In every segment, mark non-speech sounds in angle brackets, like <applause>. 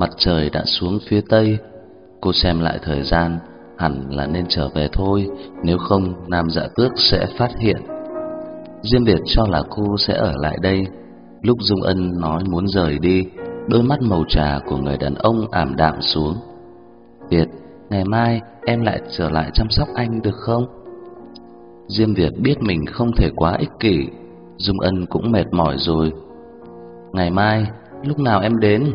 mặt trời đã xuống phía tây. Cô xem lại thời gian, hẳn là nên trở về thôi, nếu không Nam Dạ Tước sẽ phát hiện. Diêm Việt cho là cô sẽ ở lại đây. Lúc Dung Ân nói muốn rời đi, đôi mắt màu trà của người đàn ông ảm đạm xuống. Việt, ngày mai em lại trở lại chăm sóc anh được không? Diêm Việt biết mình không thể quá ích kỷ, Dung Ân cũng mệt mỏi rồi. Ngày mai, lúc nào em đến?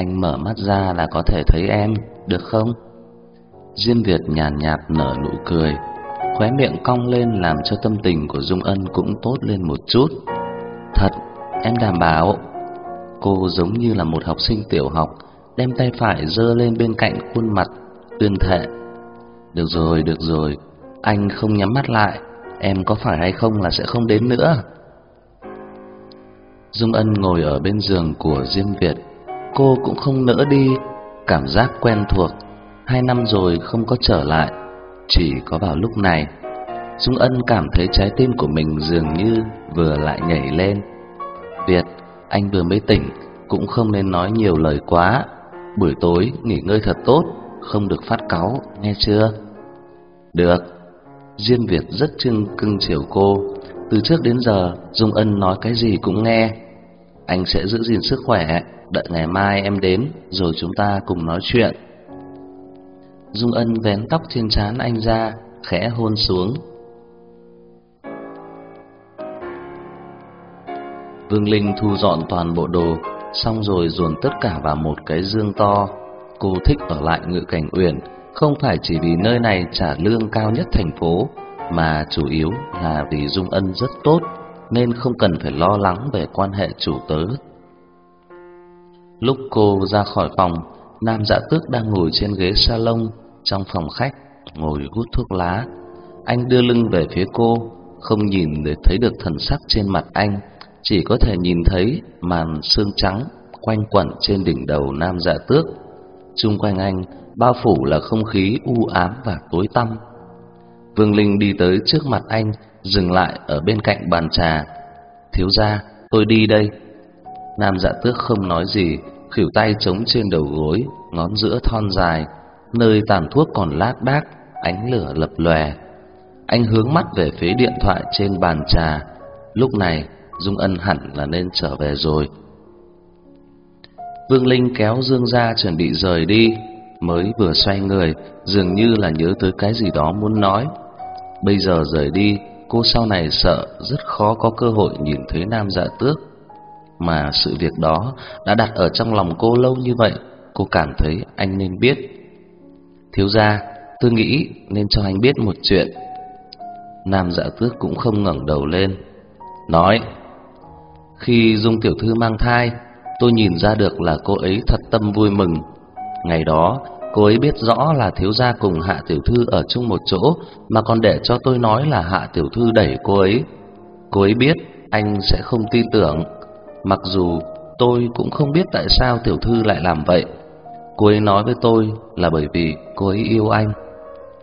Anh mở mắt ra là có thể thấy em, được không? Diêm Việt nhàn nhạt, nhạt nở nụ cười, khóe miệng cong lên làm cho tâm tình của Dung Ân cũng tốt lên một chút. Thật, em đảm bảo. Cô giống như là một học sinh tiểu học, đem tay phải giơ lên bên cạnh khuôn mặt, tuyên thệ. Được rồi, được rồi, anh không nhắm mắt lại, em có phải hay không là sẽ không đến nữa. Dung Ân ngồi ở bên giường của Diêm Việt, cô cũng không nỡ đi, cảm giác quen thuộc, hai năm rồi không có trở lại, chỉ có vào lúc này, Dung Ân cảm thấy trái tim của mình dường như vừa lại nhảy lên. Việt, anh vừa mới tỉnh, cũng không nên nói nhiều lời quá. Buổi tối nghỉ ngơi thật tốt, không được phát cáu, nghe chưa? Được. Diêm Việt rất trưng cưng chiều cô, từ trước đến giờ Dung Ân nói cái gì cũng nghe. Anh sẽ giữ gìn sức khỏe, đợi ngày mai em đến rồi chúng ta cùng nói chuyện. Dung Ân vén tóc trên trán anh ra, khẽ hôn xuống. Vương Linh thu dọn toàn bộ đồ, xong rồi dồn tất cả vào một cái dương to. Cô thích ở lại Ngự Cảnh Uyển, không phải chỉ vì nơi này trả lương cao nhất thành phố, mà chủ yếu là vì Dung Ân rất tốt, nên không cần phải lo lắng về quan hệ chủ tớ. Lúc cô ra khỏi phòng, Nam Dạ Tước đang ngồi trên ghế salon trong phòng khách, ngồi hút thuốc lá. Anh đưa lưng về phía cô, không nhìn để thấy được thần sắc trên mặt anh, chỉ có thể nhìn thấy màn sương trắng quanh quẩn trên đỉnh đầu Nam Dạ Tước. Xung quanh anh bao phủ là không khí u ám và tối tăm. Vương Linh đi tới trước mặt anh, dừng lại ở bên cạnh bàn trà. "Thiếu gia, tôi đi đây." Nam Dạ Tước không nói gì, khuỷu tay chống trên đầu gối, ngón giữa thon dài, nơi tàn thuốc còn lát đác, ánh lửa lập lòe. Anh hướng mắt về phía điện thoại trên bàn trà. Lúc này, Dung Ân hẳn là nên trở về rồi. Vương Linh kéo Dương ra chuẩn bị rời đi, mới vừa xoay người, dường như là nhớ tới cái gì đó muốn nói. Bây giờ rời đi, cô sau này sợ rất khó có cơ hội nhìn thấy Nam Dạ Tước. Mà sự việc đó đã đặt ở trong lòng cô lâu như vậy, cô cảm thấy anh nên biết. Thiếu gia, tôi nghĩ nên cho anh biết một chuyện. Nam Dạ Tước cũng không ngẩng đầu lên, nói: khi Dung tiểu thư mang thai, tôi nhìn ra được là cô ấy thật tâm vui mừng. Ngày đó, cô ấy biết rõ là thiếu gia cùng Hạ tiểu thư ở chung một chỗ mà còn để cho tôi nói là Hạ tiểu thư đẩy cô ấy. Cô ấy biết anh sẽ không tin tưởng, mặc dù tôi cũng không biết tại sao tiểu thư lại làm vậy. Cô ấy nói với tôi là bởi vì cô ấy yêu anh.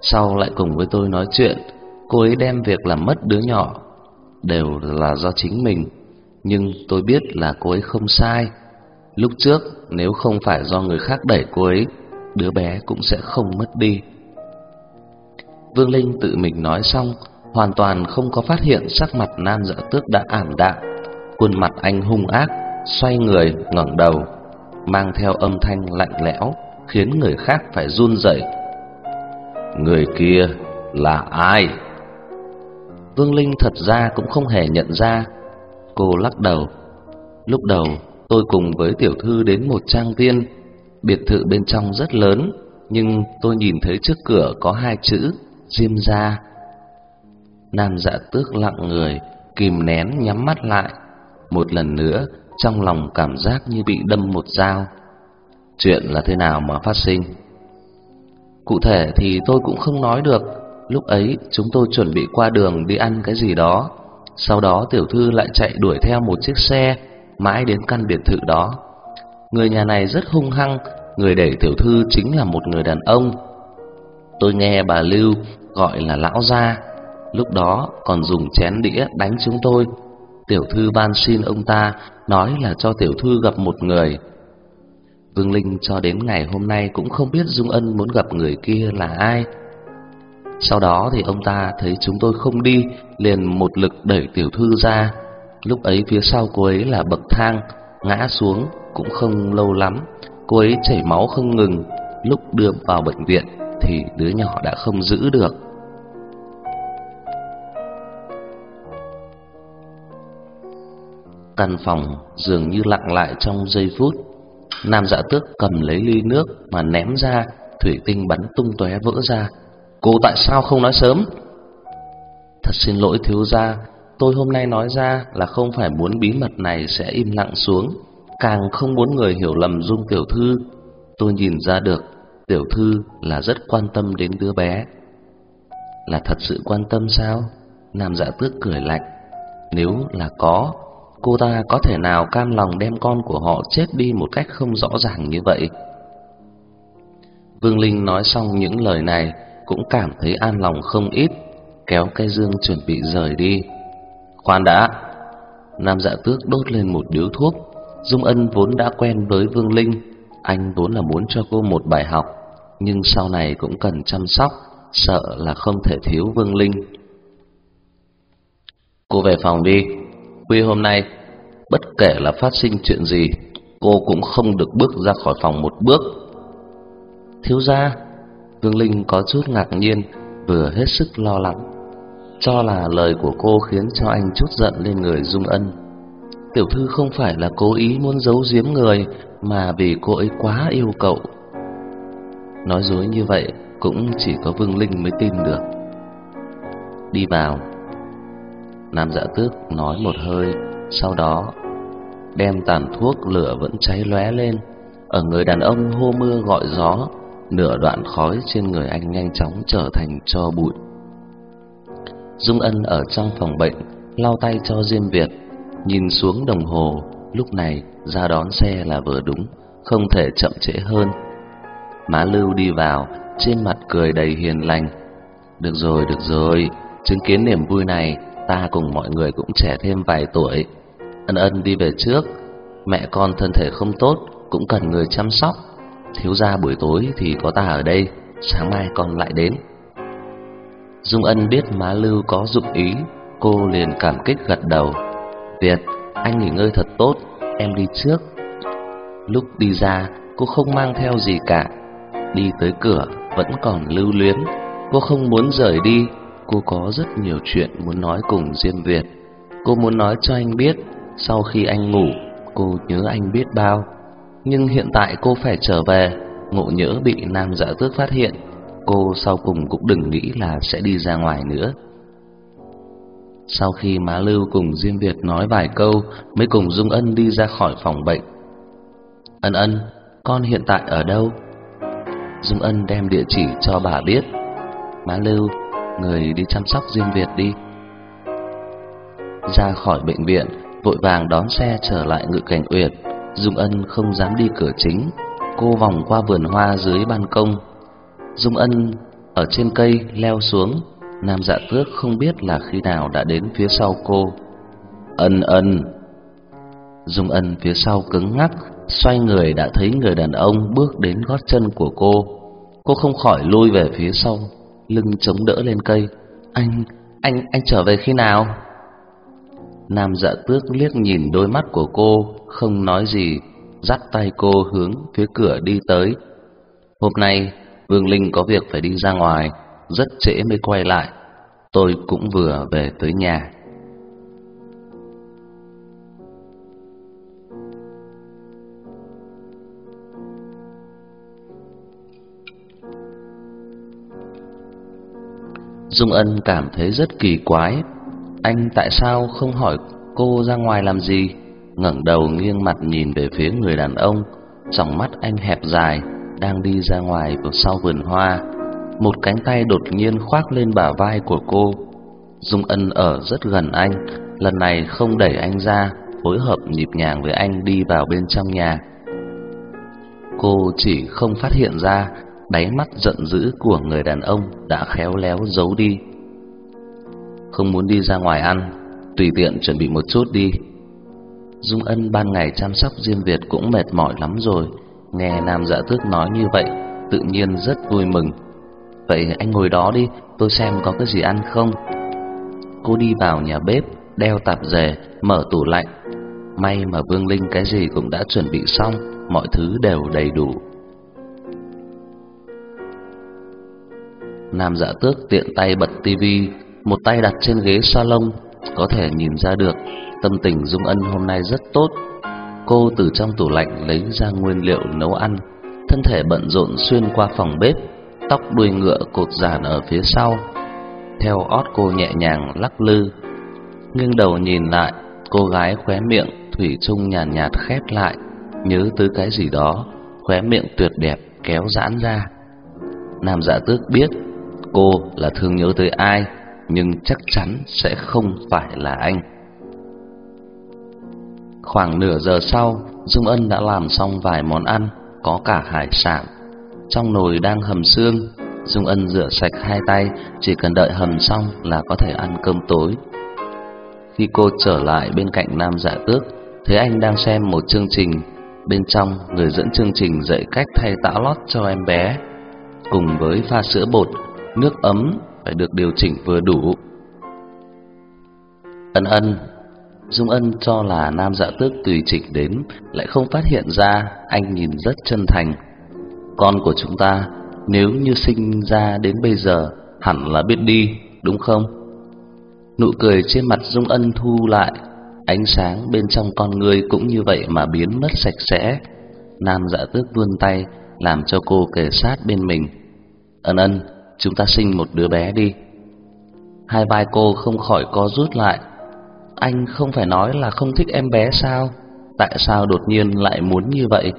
Sau lại cùng với tôi nói chuyện, cô ấy đem việc làm mất đứa nhỏ đều là do chính mình nhưng tôi biết là cô ấy không sai. Lúc trước nếu không phải do người khác đẩy cô ấy, đứa bé cũng sẽ không mất đi. Vương Linh tự mình nói xong, hoàn toàn không có phát hiện sắc mặt nam dạ tước đã ảm đạm. Khuôn mặt anh hung ác, xoay người ngẩng đầu, mang theo âm thanh lạnh lẽo, khiến người khác phải run rẩy. Người kia là ai? Vương Linh thật ra cũng không hề nhận ra Cô lắc đầu. Lúc đầu, tôi cùng với tiểu thư đến một trang viên, biệt thự bên trong rất lớn, nhưng tôi nhìn thấy trước cửa có hai chữ Diêm gia. Nam Dạ Tước lặng người, kìm nén nhắm mắt lại, một lần nữa trong lòng cảm giác như bị đâm một dao. Chuyện là thế nào mà phát sinh? Cụ thể thì tôi cũng không nói được, lúc ấy chúng tôi chuẩn bị qua đường đi ăn cái gì đó, sau đó tiểu thư lại chạy đuổi theo một chiếc xe mãi đến căn biệt thự đó. Người nhà này rất hung hăng, người đẩy tiểu thư chính là một người đàn ông. Tôi nghe bà Lưu gọi là lão gia, lúc đó còn dùng chén đĩa đánh chúng tôi. Tiểu thư van xin ông ta nói là cho tiểu thư gặp một người. Vương Linh cho đến ngày hôm nay cũng không biết Dung Ân muốn gặp người kia là ai. Sau đó thì ông ta thấy chúng tôi không đi, liền một lực đẩy tiểu thư ra. Lúc ấy phía sau cô ấy là bậc thang, ngã xuống cũng không lâu lắm, cô ấy chảy máu không ngừng. Lúc đưa vào bệnh viện thì đứa nhỏ đã không giữ được. Căn phòng dường như lặng lại trong giây phút. Nam Dạ Tước cầm lấy ly nước mà ném ra, thủy tinh bắn tung tóe vỡ ra. Cô tại sao không nói sớm? Thật xin lỗi thiếu gia, tôi hôm nay nói ra là không phải muốn bí mật này sẽ im lặng xuống, càng không muốn người hiểu lầm Dung tiểu thư. Tôi nhìn ra được, tiểu thư là rất quan tâm đến đứa bé. Là thật sự quan tâm sao? Nam Dạ Tước cười lạnh. Nếu là có, cô ta có thể nào cam lòng đem con của họ chết đi một cách không rõ ràng như vậy? Vương Linh nói xong những lời này cũng cảm thấy an lòng không ít, kéo cây dương chuẩn bị rời đi. Khoan đã, Nam Dạ Tước đốt lên một điếu thuốc. Dung Ân vốn đã quen với Vương Linh, anh vốn là muốn cho cô một bài học, nhưng sau này cũng cần chăm sóc, sợ là không thể thiếu Vương Linh. Cô về phòng đi, khuya hôm nay, bất kể là phát sinh chuyện gì, cô cũng không được bước ra khỏi phòng một bước. Thiếu gia, Vương Linh có chút ngạc nhiên, vừa hết sức lo lắng, cho là lời của cô khiến cho anh chút giận lên người Dung Ân. Tiểu thư không phải là cố ý muốn giấu giếm người, mà vì cô ấy quá yêu cậu. Nói dối như vậy cũng chỉ có Vương Linh mới tin được. Đi vào. Nam Dạ Tước nói một hơi, sau đó đem tàn thuốc lửa vẫn cháy lóe lên, ở người đàn ông hô mưa gọi gió, nửa đoạn khói trên người anh nhanh chóng trở thành tro bụi. Dung Ân ở trong phòng bệnh, lau tay cho Diêm Việt, nhìn xuống đồng hồ, lúc này ra đón xe là vừa đúng, không thể chậm trễ hơn. Má Lưu đi vào, trên mặt cười đầy hiền lành. Được rồi, được rồi, chứng kiến niềm vui này, ta cùng mọi người cũng trẻ thêm vài tuổi. Ân ân đi về trước, mẹ con thân thể không tốt, cũng cần người chăm sóc. Thiếu gia buổi tối thì có ta ở đây, sáng mai con lại đến. Dung Ân biết má Lưu có dụng ý, cô liền cảm kích gật đầu. Việt, anh nghỉ ngơi thật tốt, em đi trước. Lúc đi ra, cô không mang theo gì cả. Đi tới cửa, vẫn còn lưu luyến. Cô không muốn rời đi, cô có rất nhiều chuyện muốn nói cùng Diêm Việt. Cô muốn nói cho anh biết, sau khi anh ngủ, cô nhớ anh biết bao. Nhưng hiện tại cô phải trở về, ngộ nhỡ bị nam dạ tước phát hiện, cô sau cùng cũng đừng nghĩ là sẽ đi ra ngoài nữa. Sau khi má Lưu cùng Diêm Việt nói vài câu, mới cùng Dung Ân đi ra khỏi phòng bệnh. Ân ân, con hiện tại ở đâu? Dung Ân đem địa chỉ cho bà biết. Má Lưu, người đi chăm sóc Diêm Việt đi. Ra khỏi bệnh viện, vội vàng đón xe trở lại Ngự Cảnh Uyển. Dung Ân không dám đi cửa chính, cô vòng qua vườn hoa dưới ban công. Dung Ân ở trên cây leo xuống, Nam Dạ Tước không biết là khi nào đã đến phía sau cô. Ân Ân. Dung Ân phía sau cứng ngắc, xoay người đã thấy người đàn ông bước đến gót chân của cô. Cô không khỏi lui về phía sau, lưng chống đỡ lên cây. Anh, anh, anh trở về khi nào? Nam dạ tước liếc nhìn đôi mắt của cô, không nói gì, dắt tay cô hướng phía cửa đi tới. Hôm nay, Vương Linh có việc phải đi ra ngoài, rất trễ mới quay lại. Tôi cũng vừa về tới nhà. Dung Ân cảm thấy rất kỳ quái, anh tại sao không hỏi cô ra ngoài làm gì? ngẩng đầu nghiêng mặt nhìn về phía người đàn ông, trong mắt anh hẹp dài đang đi ra ngoài vào sau vườn hoa. Một cánh tay đột nhiên khoác lên bả vai của cô. Dung Ân ở rất gần anh, lần này không đẩy anh ra, phối hợp nhịp nhàng với anh đi vào bên trong nhà. Cô chỉ không phát hiện ra đáy mắt giận dữ của người đàn ông đã khéo léo giấu đi. Không muốn đi ra ngoài ăn, tùy tiện chuẩn bị một chút đi. Dung Ân ban ngày chăm sóc Diêm Việt cũng mệt mỏi lắm rồi, nghe Nam Dạ Tước nói như vậy, tự nhiên rất vui mừng. Vậy anh ngồi đó đi, tôi xem có cái gì ăn không. Cô đi vào nhà bếp, đeo tạp dề, mở tủ lạnh. May mà Vương Linh cái gì cũng đã chuẩn bị xong, mọi thứ đều đầy đủ. Nam Dạ Tước tiện tay bật tivi, một tay đặt trên ghế salon, có thể nhìn ra được tâm tình Dung Ân hôm nay rất tốt. Cô từ trong tủ lạnh lấy ra nguyên liệu nấu ăn, thân thể bận rộn xuyên qua phòng bếp, tóc đuôi ngựa cột dàn ở phía sau. Theo ót cô nhẹ nhàng lắc lư, nghiêng đầu nhìn lại, cô gái khóe miệng thủy chung nhàn nhạt, nhạt khép lại, nhớ tới cái gì đó, khóe miệng tuyệt đẹp kéo giãn ra. Nam Dạ Tước biết cô là thương nhớ tới ai, nhưng chắc chắn sẽ không phải là anh. Khoảng nửa giờ sau, Dung Ân đã làm xong vài món ăn, có cả hải sản. Trong nồi đang hầm xương, Dung Ân rửa sạch hai tay, chỉ cần đợi hầm xong là có thể ăn cơm tối. Khi cô trở lại bên cạnh Nam Dạ Tước, thấy anh đang xem một chương trình, bên trong người dẫn chương trình dạy cách thay tã lót cho em bé, cùng với pha sữa bột, nước ấm phải được điều chỉnh vừa đủ. Ân Ân Dung Ân cho là Nam Dạ Tước tùy chỉnh đến, lại không phát hiện ra anh nhìn rất chân thành. Con của chúng ta nếu như sinh ra đến bây giờ hẳn là biết đi, đúng không? Nụ cười trên mặt Dung Ân thu lại, ánh sáng bên trong con người cũng như vậy mà biến mất sạch sẽ. Nam Dạ Tước vươn tay làm cho cô kề sát bên mình. Ân Ân, chúng ta sinh một đứa bé đi. Hai vai cô không khỏi co rút lại, anh không phải nói là không thích em bé sao? Tại sao đột nhiên lại muốn như vậy?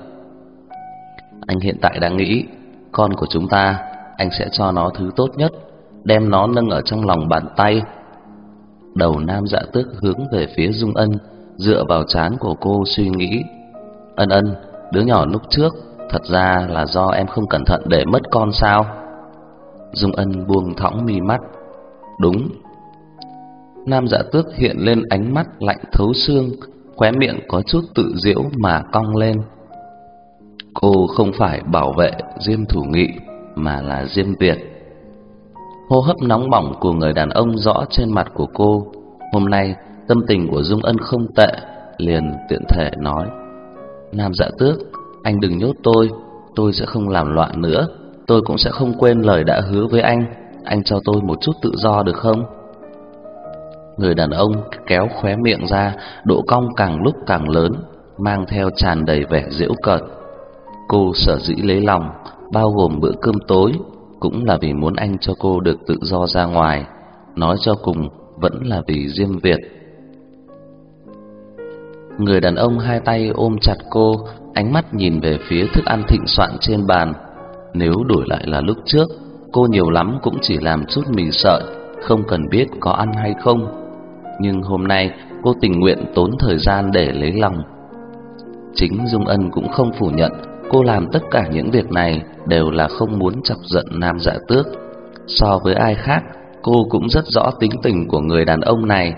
Anh hiện tại đang nghĩ, con của chúng ta, anh sẽ cho nó thứ tốt nhất, đem nó nâng ở trong lòng bàn tay. Đầu nam dạ tước hướng về phía Dung Ân, dựa vào trán của cô suy nghĩ. Ân ân, đứa nhỏ lúc trước, thật ra là do em không cẩn thận để mất con sao? Dung Ân buông thõng mi mắt. Đúng, Nam Dạ Tước hiện lên ánh mắt lạnh thấu xương, khóe miệng có chút tự giễu mà cong lên. Cô không phải bảo vệ Diêm Thủ Nghị mà là Diêm Việt. Hô hấp nóng bỏng của người đàn ông rõ trên mặt của cô. Hôm nay tâm tình của Dung Ân không tệ, liền tiện thể nói: "Nam Dạ Tước, anh đừng nhốt tôi, tôi sẽ không làm loạn nữa, tôi cũng sẽ không quên lời đã hứa với anh, anh cho tôi một chút tự do được không?" Người đàn ông kéo khóe miệng ra, độ cong càng lúc càng lớn, mang theo tràn đầy vẻ giễu cợt. Cô sở dĩ lấy lòng, bao gồm bữa cơm tối, cũng là vì muốn anh cho cô được tự do ra ngoài, nói cho cùng vẫn là vì Diêm Việt. Người đàn ông hai tay ôm chặt cô, ánh mắt nhìn về phía thức ăn thịnh soạn trên bàn. Nếu đổi lại là lúc trước, cô nhiều lắm cũng chỉ làm chút mì sợi, không cần biết có ăn hay không nhưng hôm nay cô tình nguyện tốn thời gian để lấy lòng. Chính Dung Ân cũng không phủ nhận, cô làm tất cả những việc này đều là không muốn chọc giận Nam Dạ Tước. So với ai khác, cô cũng rất rõ tính tình của người đàn ông này,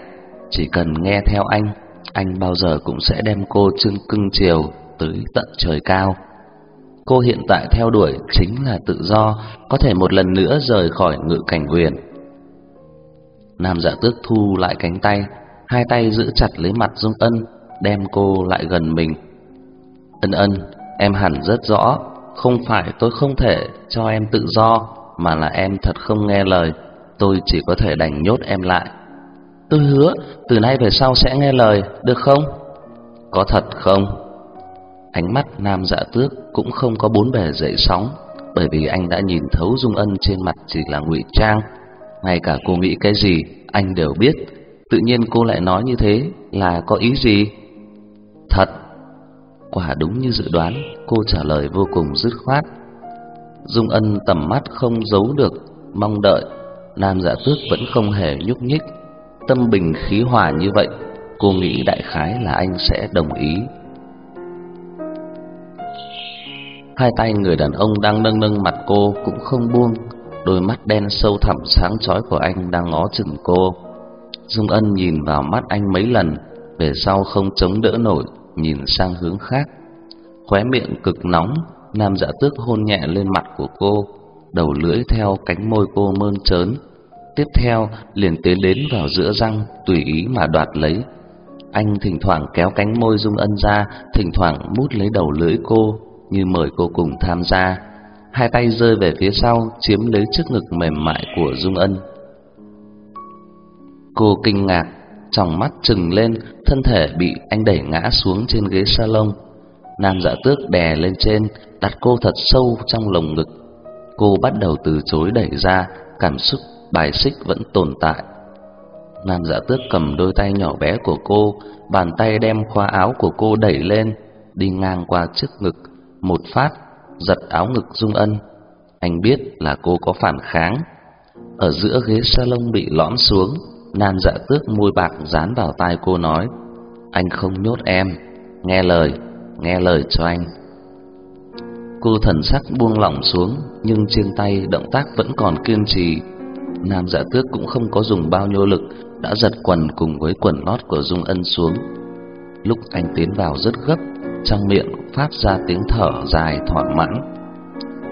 chỉ cần nghe theo anh, anh bao giờ cũng sẽ đem cô trưng cưng chiều tới tận trời cao. Cô hiện tại theo đuổi chính là tự do, có thể một lần nữa rời khỏi ngự cảnh huyền Nam Dạ Tước thu lại cánh tay, hai tay giữ chặt lấy mặt Dung Ân, đem cô lại gần mình. Ân Ân, em hẳn rất rõ, không phải tôi không thể cho em tự do, mà là em thật không nghe lời, tôi chỉ có thể đành nhốt em lại. Tôi hứa, từ nay về sau sẽ nghe lời, được không? Có thật không? Ánh mắt Nam Dạ Tước cũng không có bốn bề dậy sóng, bởi vì anh đã nhìn thấu Dung Ân trên mặt chỉ là ngụy trang. Ngay cả cô nghĩ cái gì anh đều biết. Tự nhiên cô lại nói như thế là có ý gì? Thật. Quả đúng như dự đoán Cô trả lời vô cùng dứt khoát. Dung ân tầm mắt không giấu được Mong đợi. Nam dạ tước vẫn không hề nhúc nhích. Tâm bình khí hòa như vậy Cô nghĩ đại khái là anh sẽ đồng ý. Hai tay người đàn ông đang nâng nâng mặt cô cũng không buông Đôi mắt đen sâu thẳm sáng chói của anh đang ngó chừng cô. Dung Ân nhìn vào mắt anh mấy lần, về sau không chống đỡ nổi, nhìn sang hướng khác. khóe miệng cực nóng, nam dạ tước hôn nhẹ lên mặt của cô, đầu lưỡi theo cánh môi cô mơn trớn. Tiếp theo liền tiến đến vào giữa răng, tùy ý mà đoạt lấy. Anh thỉnh thoảng kéo cánh môi Dung Ân ra, thỉnh thoảng mút lấy đầu lưỡi cô, như mời cô cùng tham gia. Hai tay rơi về phía sau, chiếm lấy chiếc ngực mềm mại của Dung Ân. Cô kinh ngạc, trong mắt trừng lên, thân thể bị anh đẩy ngã xuống trên ghế salon. Nam dạ tước đè lên trên, đặt cô thật sâu trong lồng ngực. Cô bắt đầu từ chối đẩy ra, cảm xúc bài xích vẫn tồn tại. Nam dạ tước cầm đôi tay nhỏ bé của cô, bàn tay đem khóa áo của cô đẩy lên, đi ngang qua trước ngực, một phát, giật áo ngực Dung Ân. Anh biết là cô có phản kháng. Ở giữa ghế salon bị lõm xuống, Nam dạ tước môi bạc dán vào tai cô nói, anh không nhốt em, nghe lời, nghe lời cho anh. Cô thần sắc buông lỏng xuống, nhưng trên tay động tác vẫn còn kiên trì. Nam dạ tước cũng không có dùng bao nhiêu lực, đã giật quần cùng với quần lót của Dung Ân xuống. Lúc anh tiến vào rất gấp, trong miệng phát ra tiếng thở dài thỏa mãn.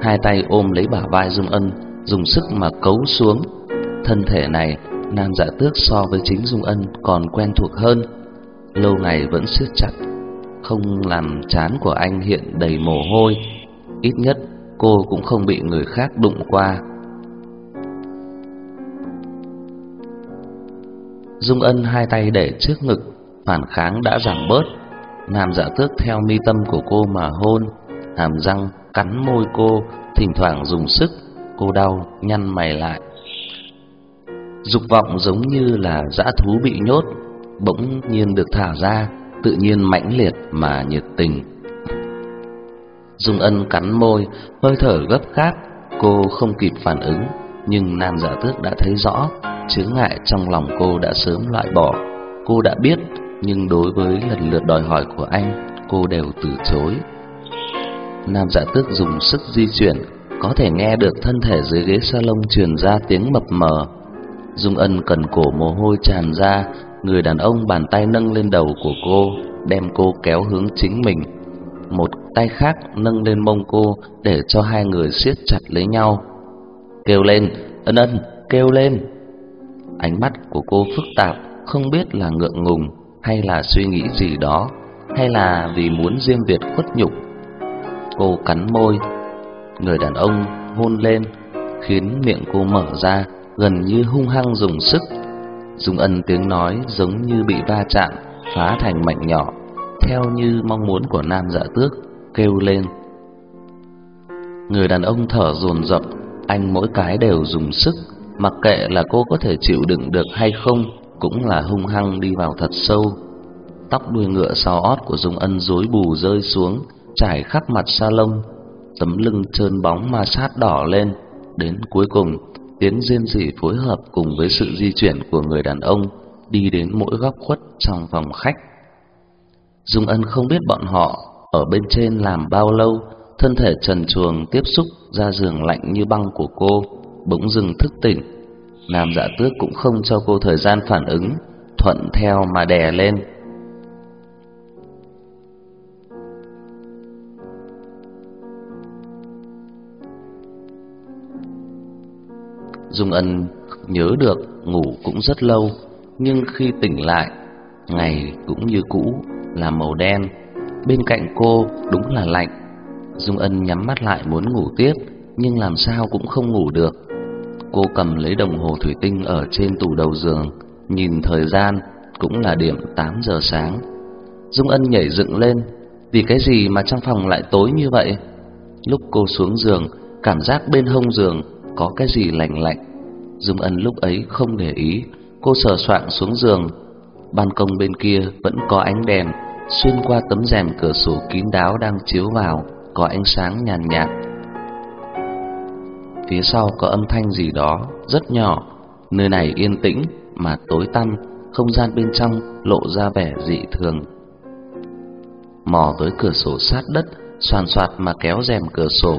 Hai tay ôm lấy bả vai Dung Ân, dùng sức mà cấu xuống. Thân thể này, Nam Dạ Tước so với chính Dung Ân còn quen thuộc hơn, lâu ngày vẫn siết chặt, không làm chán của anh hiện đầy mồ hôi. Ít nhất cô cũng không bị người khác đụng qua. Dung Ân hai tay để trước ngực, phản kháng đã giảm bớt. Nam Dạ Tước theo mi tâm của cô mà hôn, hàm răng cắn môi cô, thỉnh thoảng dùng sức, cô đau nhăn mày lại. Dục vọng giống như là dã thú bị nhốt, bỗng nhiên được thả ra, tự nhiên mãnh liệt mà nhiệt tình. Dung Ân cắn môi, hơi thở gấp gáp, cô không kịp phản ứng, nhưng nam Dạ tước đã thấy rõ, chướng ngại trong lòng cô đã sớm loại bỏ. Cô đã biết, nhưng đối với lần lượt đòi hỏi của anh, cô đều từ chối. Nam giả tước dùng sức di chuyển, có thể nghe được thân thể dưới ghế salon truyền ra tiếng mập mờ. Dung Ân cần cổ mồ hôi tràn ra, người đàn ông bàn tay nâng lên đầu của cô, đem cô kéo hướng chính mình. Một tay khác nâng lên mông cô để cho hai người siết chặt lấy nhau. Kêu lên, ân ân, kêu lên. Ánh mắt của cô phức tạp, không biết là ngượng ngùng hay là suy nghĩ gì đó, hay là vì muốn diêm việt khuất nhục. Cô cắn môi, người đàn ông hôn lên, khiến miệng cô mở ra, gần như hung hăng dùng sức. Dung Ân tiếng nói giống như bị va chạm, phá thành mảnh nhỏ, theo như mong muốn của nam dạ tước, kêu lên. Người đàn ông thở dồn dập, anh mỗi cái đều dùng sức, mặc kệ là cô có thể chịu đựng được hay không, cũng là hung hăng đi vào thật sâu. Tóc đuôi ngựa sau ót của Dung Ân rối bù rơi xuống, trải khắp mặt salon, tấm lưng trơn bóng ma sát đỏ lên, đến cuối cùng tiếng rên rỉ phối hợp cùng với sự di chuyển của người đàn ông đi đến mỗi góc khuất trong phòng khách. Dung Ân không biết bọn họ ở bên trên làm bao lâu, thân thể trần truồng tiếp xúc ra giường lạnh như băng của cô, bỗng dừng thức tỉnh. Nam Dạ Tước cũng không cho cô thời gian phản ứng, thuận theo mà đè lên. Dung Ân nhớ được ngủ cũng rất lâu, nhưng khi tỉnh lại, ngày cũng như cũ là màu đen. Bên cạnh cô đúng là lạnh. Dung Ân nhắm mắt lại muốn ngủ tiếp, nhưng làm sao cũng không ngủ được. Cô cầm lấy đồng hồ thủy tinh ở trên tủ đầu giường, nhìn thời gian cũng là điểm 8 giờ sáng. Dung Ân nhảy dựng lên, vì cái gì mà trong phòng lại tối như vậy? Lúc cô xuống giường, cảm giác bên hông giường có cái gì lạnh lạnh. Dung Ân lúc ấy không để ý, cô sờ soạng xuống giường. Ban công bên kia vẫn có ánh đèn, xuyên qua tấm rèm cửa sổ kín đáo đang chiếu vào, có ánh sáng nhàn nhạt. Phía sau có âm thanh gì đó rất nhỏ, nơi này yên tĩnh mà tối tăm, không gian bên trong lộ ra vẻ dị thường. Mò tới cửa sổ sát đất, soàn soạt mà kéo rèm cửa sổ.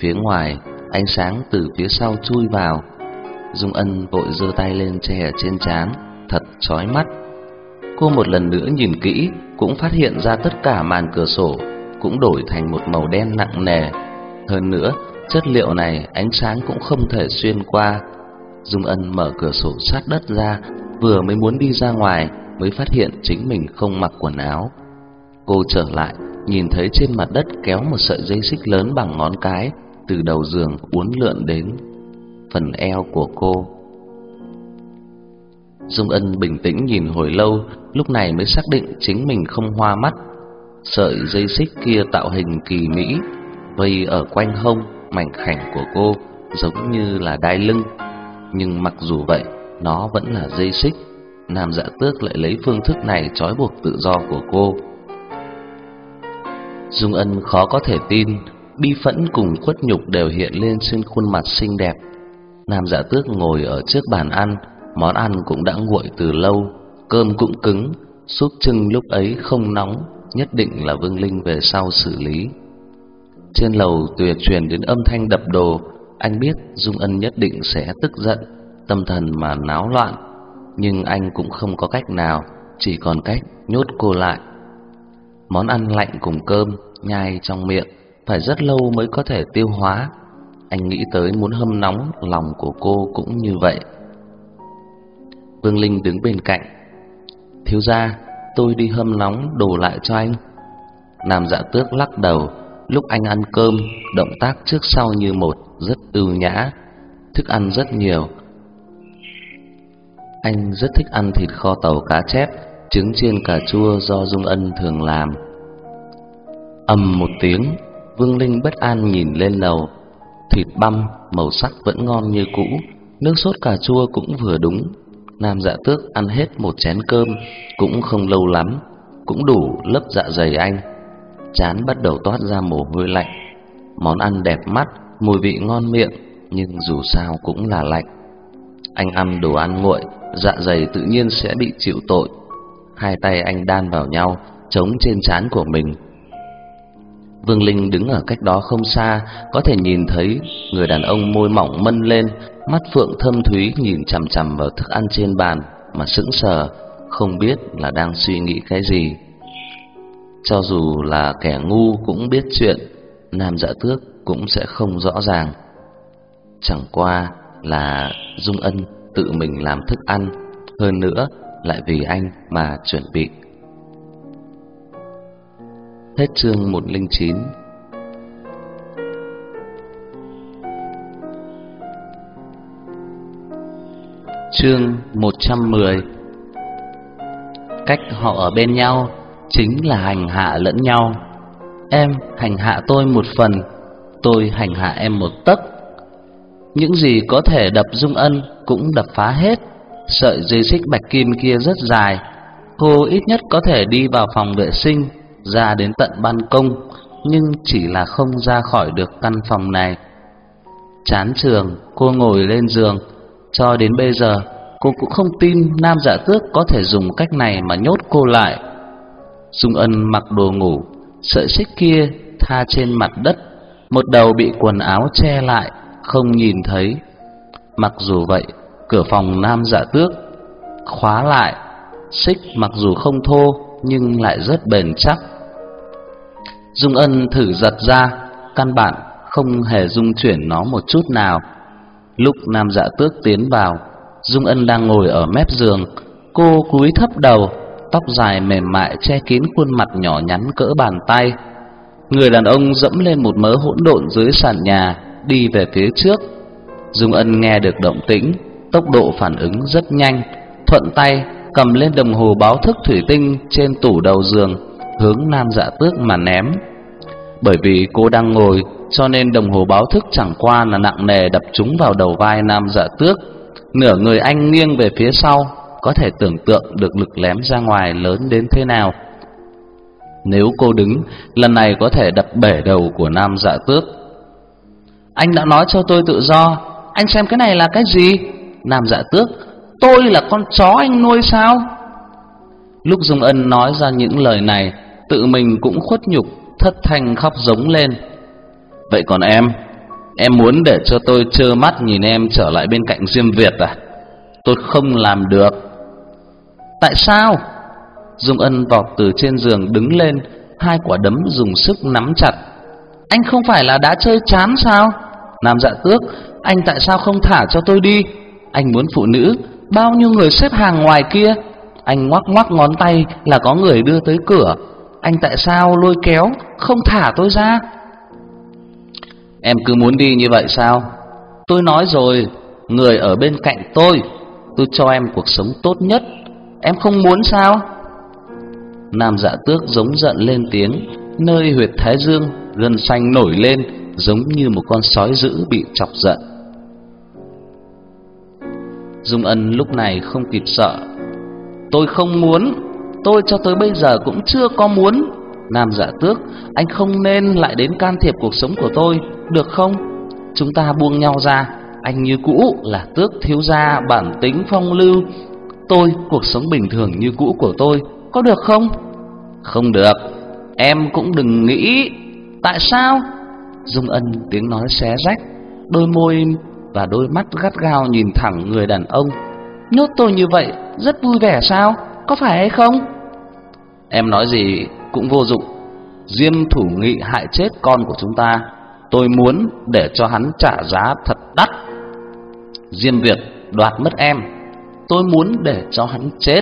Phía ngoài Ánh sáng từ phía sau chui vào Dung Ân vội giơ tay lên che trên trán Thật chói mắt Cô một lần nữa nhìn kỹ Cũng phát hiện ra tất cả màn cửa sổ cũng đổi thành một màu đen nặng nề. Hơn nữa, chất liệu này ánh sáng cũng không thể xuyên qua. Dung Ân mở cửa sổ sát đất ra, vừa mới muốn đi ra ngoài mới phát hiện chính mình không mặc quần áo. Cô trở lại, nhìn thấy trên mặt đất kéo một sợi dây xích lớn bằng ngón cái từ đầu giường uốn lượn đến phần eo của cô. Dung Ân bình tĩnh nhìn hồi lâu, lúc này mới xác định chính mình không hoa mắt. Sợi dây xích kia tạo hình kỳ mỹ, vây ở quanh hông mảnh khảnh của cô giống như là đai lưng. Nhưng mặc dù vậy, nó vẫn là dây xích. Nam Dạ Tước lại lấy phương thức này trói buộc tự do của cô. Dung Ân khó có thể tin, bi phẫn cùng khuất nhục đều hiện lên trên khuôn mặt xinh đẹp. Nam Dạ Tước ngồi ở trước bàn ăn, món ăn cũng đã nguội từ lâu, cơm cũng cứng, súp trưng lúc ấy không nóng, nhất định là Vương Linh về sau xử lý. Trên lầu tuyệt truyền đến âm thanh đập đồ, anh biết Dung Ân nhất định sẽ tức giận, tâm thần mà náo loạn, nhưng anh cũng không có cách nào, chỉ còn cách nhốt cô lại. Món ăn lạnh cùng cơm nhai trong miệng phải rất lâu mới có thể tiêu hóa. Anh nghĩ tới muốn hâm nóng lòng của cô cũng như vậy. Vương Linh đứng bên cạnh. Thiếu gia, tôi đi hâm nóng đồ lại cho anh. Nam dạ tước lắc đầu, lúc anh ăn cơm, động tác trước sau như một, rất ưu nhã. Thức ăn rất nhiều. Anh rất thích ăn thịt kho tàu cá chép, trứng chiên cà chua do Dung Ân thường làm. ầm một tiếng, Vương Linh bất an nhìn lên lầu. Thịt băm màu sắc vẫn ngon như cũ, nước sốt cà chua cũng vừa đúng. Nam Dạ Tước ăn hết một chén cơm cũng không lâu lắm, cũng đủ lấp dạ dày anh. Chán bắt đầu toát ra mồ hôi lạnh. Món ăn đẹp mắt, mùi vị ngon miệng, nhưng dù sao cũng là lạnh. Anh ăn đồ ăn nguội, dạ dày tự nhiên sẽ bị chịu tội. Hai tay anh đan vào nhau, chống trên trán của mình. Vương Linh đứng ở cách đó không xa, có thể nhìn thấy người đàn ông môi mỏng mân lên, mắt phượng thâm thúy nhìn chằm chằm vào thức ăn trên bàn mà sững sờ, không biết là đang suy nghĩ cái gì. Cho dù là kẻ ngu cũng biết chuyện, nam dạ tước cũng sẽ không rõ ràng. Chẳng qua là Dung Ân tự mình làm thức ăn, hơn nữa lại vì anh mà chuẩn bị. Hết chương 109 Chương 110 Cách họ ở bên nhau chính là hành hạ lẫn nhau. Em hành hạ tôi một phần, tôi hành hạ em một tấc. Những gì có thể đập Dung Ân cũng đập phá hết. Sợi dây xích bạch kim kia rất dài, cô ít nhất có thể đi vào phòng vệ sinh, ra đến tận ban công, nhưng chỉ là không ra khỏi được căn phòng này. Chán trường, cô ngồi lên giường, cho đến bây giờ cô cũng không tin Nam giả Tước có thể dùng cách này mà nhốt cô lại. Dung Ân mặc đồ ngủ, sợi xích kia tha trên mặt đất, một đầu bị quần áo che lại, không nhìn thấy. Mặc dù vậy, cửa phòng Nam Dạ Tước khóa lại, xích mặc dù không thô nhưng lại rất bền chắc. Dung Ân thử giật ra, căn bản không hề dung chuyển nó một chút nào. Lúc Nam Dạ Tước tiến vào, Dung Ân đang ngồi ở mép giường, cô cúi thấp đầu, tóc dài mềm mại che kín khuôn mặt nhỏ nhắn cỡ bàn tay. Người đàn ông dẫm lên một mớ hỗn độn dưới sàn nhà, đi về phía trước. Dung Ân nghe được động tĩnh, tốc độ phản ứng rất nhanh, thuận tay cầm lên đồng hồ báo thức thủy tinh trên tủ đầu giường, hướng Nam Dạ Tước mà ném. Bởi vì cô đang ngồi, cho nên đồng hồ báo thức chẳng qua là nặng nề đập trúng vào đầu vai Nam Dạ Tước. Nửa người anh nghiêng về phía sau, có thể tưởng tượng được lực lém ra ngoài lớn đến thế nào. Nếu cô đứng, lần này có thể đập bể đầu của Nam Dạ Tước. Anh đã nói cho tôi tự do, anh xem cái này là cái gì? Nam Dạ Tước, tôi là con chó anh nuôi sao? Lúc Dung Ân nói ra những lời này, tự mình cũng khuất nhục, thất thanh khóc giống lên. Vậy còn em, em muốn để cho tôi trơ mắt nhìn em trở lại bên cạnh Diêm Việt à? Tôi không làm được. Tại sao? Dung Ân vọt từ trên giường đứng lên, hai quả đấm dùng sức nắm chặt. Anh không phải là đã chơi chán sao? Nam Dạ Tước, anh tại sao không thả cho tôi đi? Anh muốn phụ nữ, bao nhiêu người xếp hàng ngoài kia. Anh ngoắc ngoắc ngón tay là có người đưa tới cửa. Anh tại sao lôi kéo, không thả tôi ra? Em cứ muốn đi như vậy sao? Tôi nói rồi, người ở bên cạnh tôi, tôi cho em cuộc sống tốt nhất. Em không muốn sao? Nam dạ tước giống giận lên tiếng, nơi huyệt thái dương gân xanh nổi lên giống như một con sói dữ bị chọc giận. Dung Ân lúc này không kịp sợ. Tôi không muốn, tôi cho tới bây giờ cũng chưa có muốn. Nam Dạ Tước, anh không nên lại đến can thiệp cuộc sống của tôi, được không? Chúng ta buông nhau ra, anh như cũ là Tước thiếu gia bản tính phong lưu, tôi cuộc sống bình thường như cũ của tôi, có được không? Không được, em cũng đừng nghĩ. Tại sao? Dung Ân tiếng nói xé rách, đôi môi và đôi mắt gắt gao nhìn thẳng người đàn ông. Nhốt tôi như vậy rất vui vẻ sao? Có phải hay không? Em nói gì cũng vô dụng. Diêm thủ nghị hại chết con của chúng ta, tôi muốn để cho hắn trả giá thật đắt. Diêm Việt đoạt mất em, tôi muốn để cho hắn chết.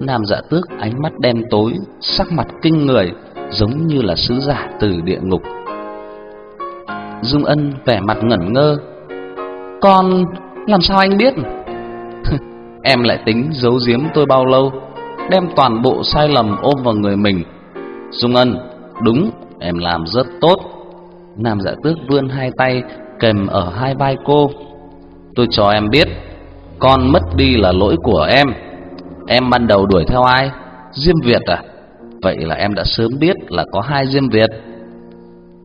Nam Dạ Tước ánh mắt đen tối, sắc mặt kinh người, giống như là sứ giả từ địa ngục. Dung Ân vẻ mặt ngẩn ngơ. Con làm sao anh biết? <laughs> em lại tính giấu giếm tôi bao lâu, đem toàn bộ sai lầm ôm vào người mình. Dung Ân, đúng, em làm rất tốt. Nam Dạ Tước vươn hai tay kèm ở hai vai cô. Tôi cho em biết, con mất đi là lỗi của em. Em ban đầu đuổi theo ai? Diêm Việt à? Vậy là em đã sớm biết là có hai Diêm Việt.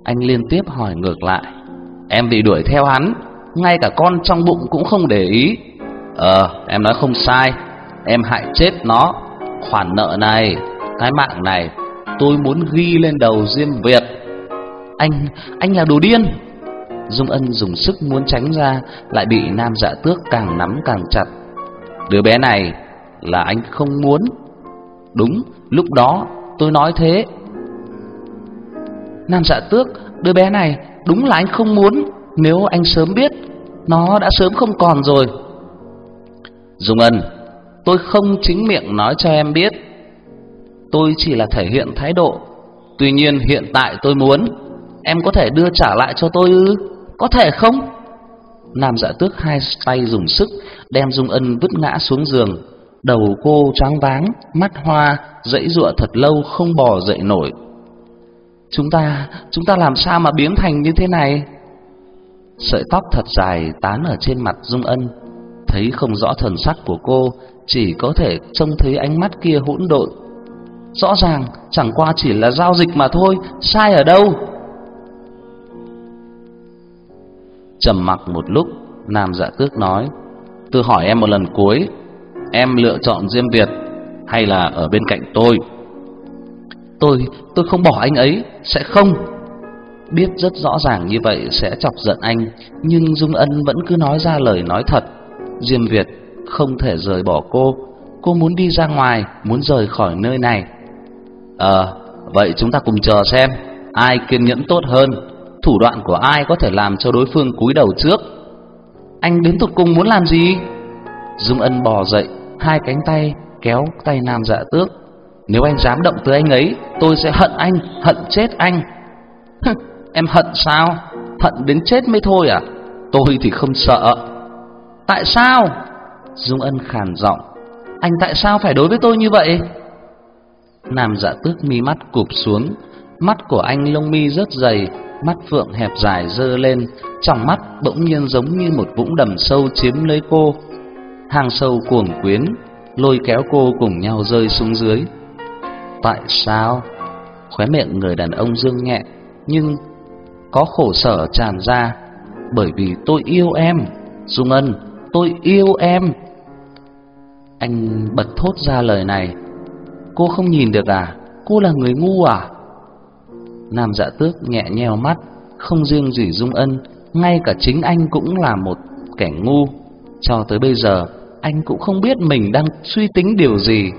Anh liên tiếp hỏi ngược lại. Em bị đuổi theo hắn, ngay cả con trong bụng cũng không để ý. Ờ, em nói không sai, em hại chết nó. Khoản nợ này, cái mạng này, tôi muốn ghi lên đầu Diêm Việt. Anh, anh là đồ điên. Dung Ân dùng sức muốn tránh ra, lại bị Nam Dạ Tước càng nắm càng chặt. Đứa bé này là anh không muốn. Đúng, lúc đó tôi nói thế. Nam Dạ Tước, đứa bé này đúng là anh không muốn, nếu anh sớm biết, nó đã sớm không còn rồi. Dung Ân, tôi không chính miệng nói cho em biết. Tôi chỉ là thể hiện thái độ. Tuy nhiên hiện tại tôi muốn, em có thể đưa trả lại cho tôi ư? Có thể không? Nam dạ tước hai tay dùng sức đem Dung Ân vứt ngã xuống giường. Đầu cô trắng váng, mắt hoa, dãy dụa thật lâu không bò dậy nổi. Chúng ta, chúng ta làm sao mà biến thành như thế này? Sợi tóc thật dài tán ở trên mặt Dung Ân, thấy không rõ thần sắc của cô, chỉ có thể trông thấy ánh mắt kia hỗn độn. Rõ ràng chẳng qua chỉ là giao dịch mà thôi, sai ở đâu? Trầm mặc một lúc, Nam Dạ Tước nói: "Tôi hỏi em một lần cuối, em lựa chọn Diêm Việt hay là ở bên cạnh tôi?" "Tôi, tôi không bỏ anh ấy, sẽ không." Biết rất rõ ràng như vậy sẽ chọc giận anh, nhưng Dung Ân vẫn cứ nói ra lời nói thật. Diêm Việt không thể rời bỏ cô, cô muốn đi ra ngoài, muốn rời khỏi nơi này. Ờ, vậy chúng ta cùng chờ xem ai kiên nhẫn tốt hơn thủ đoạn của ai có thể làm cho đối phương cúi đầu trước. Anh đến tụt cùng muốn làm gì? Dung Ân bò dậy, hai cánh tay kéo tay Nam Dạ Tước. Nếu anh dám động tới anh ấy, tôi sẽ hận anh, hận chết anh. em hận sao? Hận đến chết mới thôi à? Tôi thì không sợ. Tại sao? Dung Ân khàn giọng. Anh tại sao phải đối với tôi như vậy? Nam Dạ Tước mi mắt cụp xuống, mắt của anh lông mi rất dày, mắt phượng hẹp dài dơ lên, trong mắt bỗng nhiên giống như một vũng đầm sâu chiếm lấy cô. Hàng sâu cuồng quyến, lôi kéo cô cùng nhau rơi xuống dưới. Tại sao? Khóe miệng người đàn ông dương nhẹ, nhưng có khổ sở tràn ra, bởi vì tôi yêu em, Dung Ân, tôi yêu em. Anh bật thốt ra lời này. Cô không nhìn được à? Cô là người ngu à? Nam dạ tước nhẹ nheo mắt Không riêng gì Dung Ân Ngay cả chính anh cũng là một kẻ ngu Cho tới bây giờ Anh cũng không biết mình đang suy tính điều gì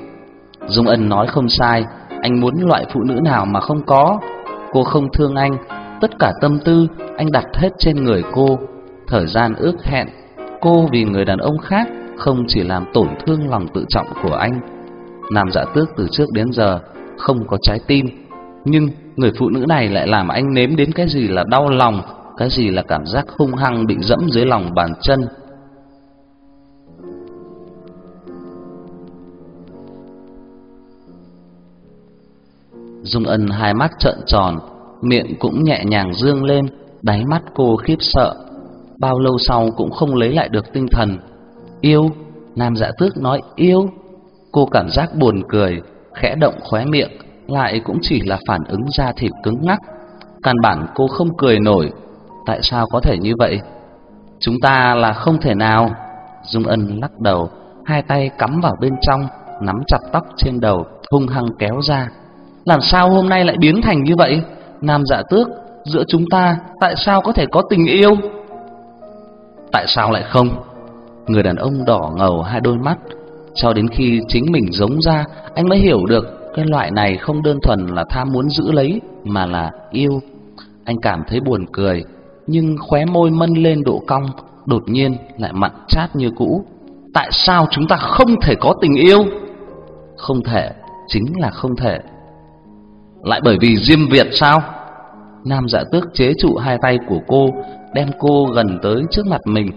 Dung Ân nói không sai anh muốn loại phụ nữ nào mà không có. Cô không thương anh, tất cả tâm tư anh đặt hết trên người cô. Thời gian ước hẹn, cô vì người đàn ông khác không chỉ làm tổn thương lòng tự trọng của anh. Nam Dạ Tước từ trước đến giờ không có trái tim, nhưng người phụ nữ này lại làm anh nếm đến cái gì là đau lòng, cái gì là cảm giác hung hăng bị dẫm dưới lòng bàn chân. Dung Ân hai mắt trợn tròn, miệng cũng nhẹ nhàng dương lên, đáy mắt cô khiếp sợ. Bao lâu sau cũng không lấy lại được tinh thần. Yêu, Nam Dạ Tước nói yêu. Cô cảm giác buồn cười, khẽ động khóe miệng, lại cũng chỉ là phản ứng da thịt cứng ngắc. Căn bản cô không cười nổi. Tại sao có thể như vậy? Chúng ta là không thể nào. Dung Ân lắc đầu, hai tay cắm vào bên trong, nắm chặt tóc trên đầu, hung hăng kéo ra. Làm sao hôm nay lại biến thành như vậy? Nam dạ tước, giữa chúng ta tại sao có thể có tình yêu? Tại sao lại không? Người đàn ông đỏ ngầu hai đôi mắt, cho đến khi chính mình giống ra, anh mới hiểu được cái loại này không đơn thuần là tham muốn giữ lấy mà là yêu. Anh cảm thấy buồn cười, nhưng khóe môi mân lên độ cong, đột nhiên lại mặn chát như cũ. Tại sao chúng ta không thể có tình yêu? Không thể, chính là không thể. Lại bởi vì Diêm Việt sao? Nam dạ tước chế trụ hai tay của cô, đem cô gần tới trước mặt mình.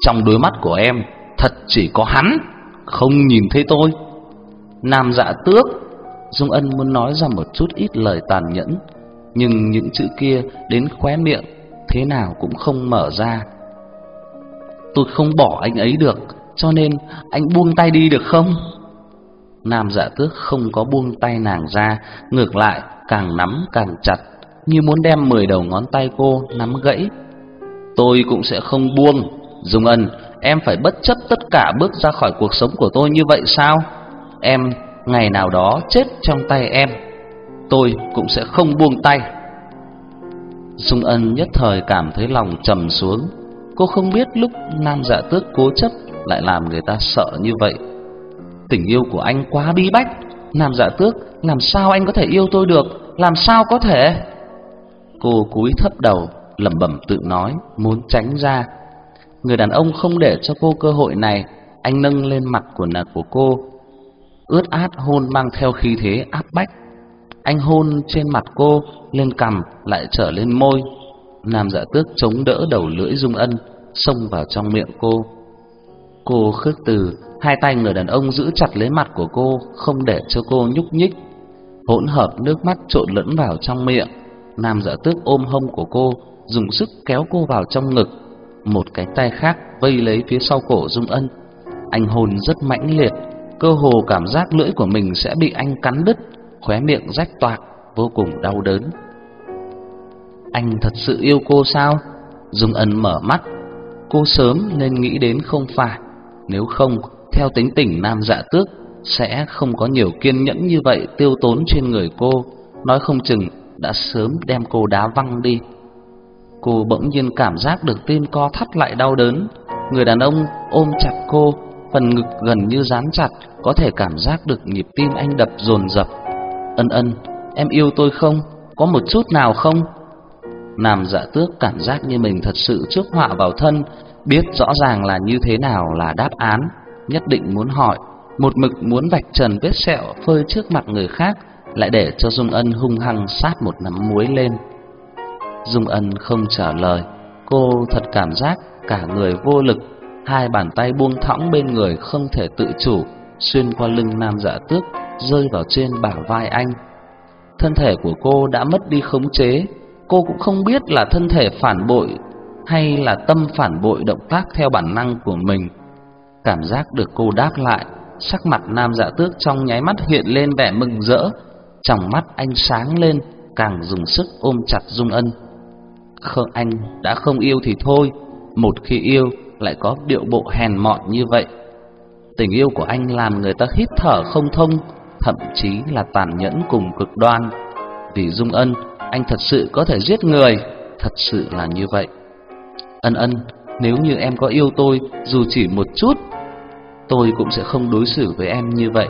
Trong đôi mắt của em, thật chỉ có hắn, không nhìn thấy tôi. Nam dạ tước, Dung Ân muốn nói ra một chút ít lời tàn nhẫn, nhưng những chữ kia đến khóe miệng thế nào cũng không mở ra. Tôi không bỏ anh ấy được, cho nên anh buông tay đi được không? Nam dạ tước không có buông tay nàng ra, ngược lại càng nắm càng chặt, như muốn đem mười đầu ngón tay cô nắm gãy. Tôi cũng sẽ không buông, Dung Ân, em phải bất chấp tất cả bước ra khỏi cuộc sống của tôi như vậy sao? Em ngày nào đó chết trong tay em, tôi cũng sẽ không buông tay. Dung Ân nhất thời cảm thấy lòng trầm xuống, cô không biết lúc Nam Dạ Tước cố chấp lại làm người ta sợ như vậy. Tình yêu của anh quá bí bách. Nam dạ tước Làm sao anh có thể yêu tôi được? Làm sao có thể? Cô cúi thấp đầu lẩm bẩm tự nói Muốn tránh ra. Người đàn ông không để cho cô cơ hội này Anh nâng lên mặt của nạc của cô Ướt át hôn mang theo khí thế áp bách Anh hôn trên mặt cô Lên cằm lại trở lên môi Nam dạ tước chống đỡ đầu lưỡi dung ân Xông vào trong miệng cô Cô khước từ Hai tay người đàn ông giữ chặt lấy mặt của cô, không để cho cô nhúc nhích. Hỗn hợp nước mắt trộn lẫn vào trong miệng. Nam Dạ Tước ôm hông của cô, dùng sức kéo cô vào trong ngực. Một cái tay khác vây lấy phía sau cổ Dung Ân. Anh hồn rất mãnh liệt, cơ hồ cảm giác lưỡi của mình sẽ bị anh cắn đứt, khóe miệng rách toạc, vô cùng đau đớn. Anh thật sự yêu cô sao? Dung Ân mở mắt. Cô sớm nên nghĩ đến không phải, nếu không theo tính tình nam dạ tước sẽ không có nhiều kiên nhẫn như vậy tiêu tốn trên người cô, nói không chừng đã sớm đem cô đá văng đi. Cô bỗng nhiên cảm giác được tim co thắt lại đau đớn, người đàn ông ôm chặt cô, phần ngực gần như dán chặt, có thể cảm giác được nhịp tim anh đập dồn dập. Ân ân, em yêu tôi không? Có một chút nào không? Nam dạ tước cảm giác như mình thật sự trước họa vào thân, biết rõ ràng là như thế nào là đáp án nhất định muốn hỏi, một mực muốn vạch trần vết sẹo phơi trước mặt người khác, lại để cho Dung Ân hung hăng sát một nắm muối lên. Dung Ân không trả lời, cô thật cảm giác cả người vô lực, hai bàn tay buông thõng bên người không thể tự chủ, xuyên qua lưng nam dạ tước, rơi vào trên bả vai anh. Thân thể của cô đã mất đi khống chế, cô cũng không biết là thân thể phản bội hay là tâm phản bội động tác theo bản năng của mình. Cảm giác được cô đáp lại, sắc mặt nam dạ tước trong nháy mắt hiện lên vẻ mừng rỡ, trong mắt anh sáng lên, càng dùng sức ôm chặt Dung Ân. Không anh đã không yêu thì thôi, một khi yêu lại có điệu bộ hèn mọn như vậy. Tình yêu của anh làm người ta hít thở không thông, thậm chí là tàn nhẫn cùng cực đoan. Vì Dung Ân, anh thật sự có thể giết người, thật sự là như vậy. Ân ân, nếu như em có yêu tôi dù chỉ một chút tôi cũng sẽ không đối xử với em như vậy.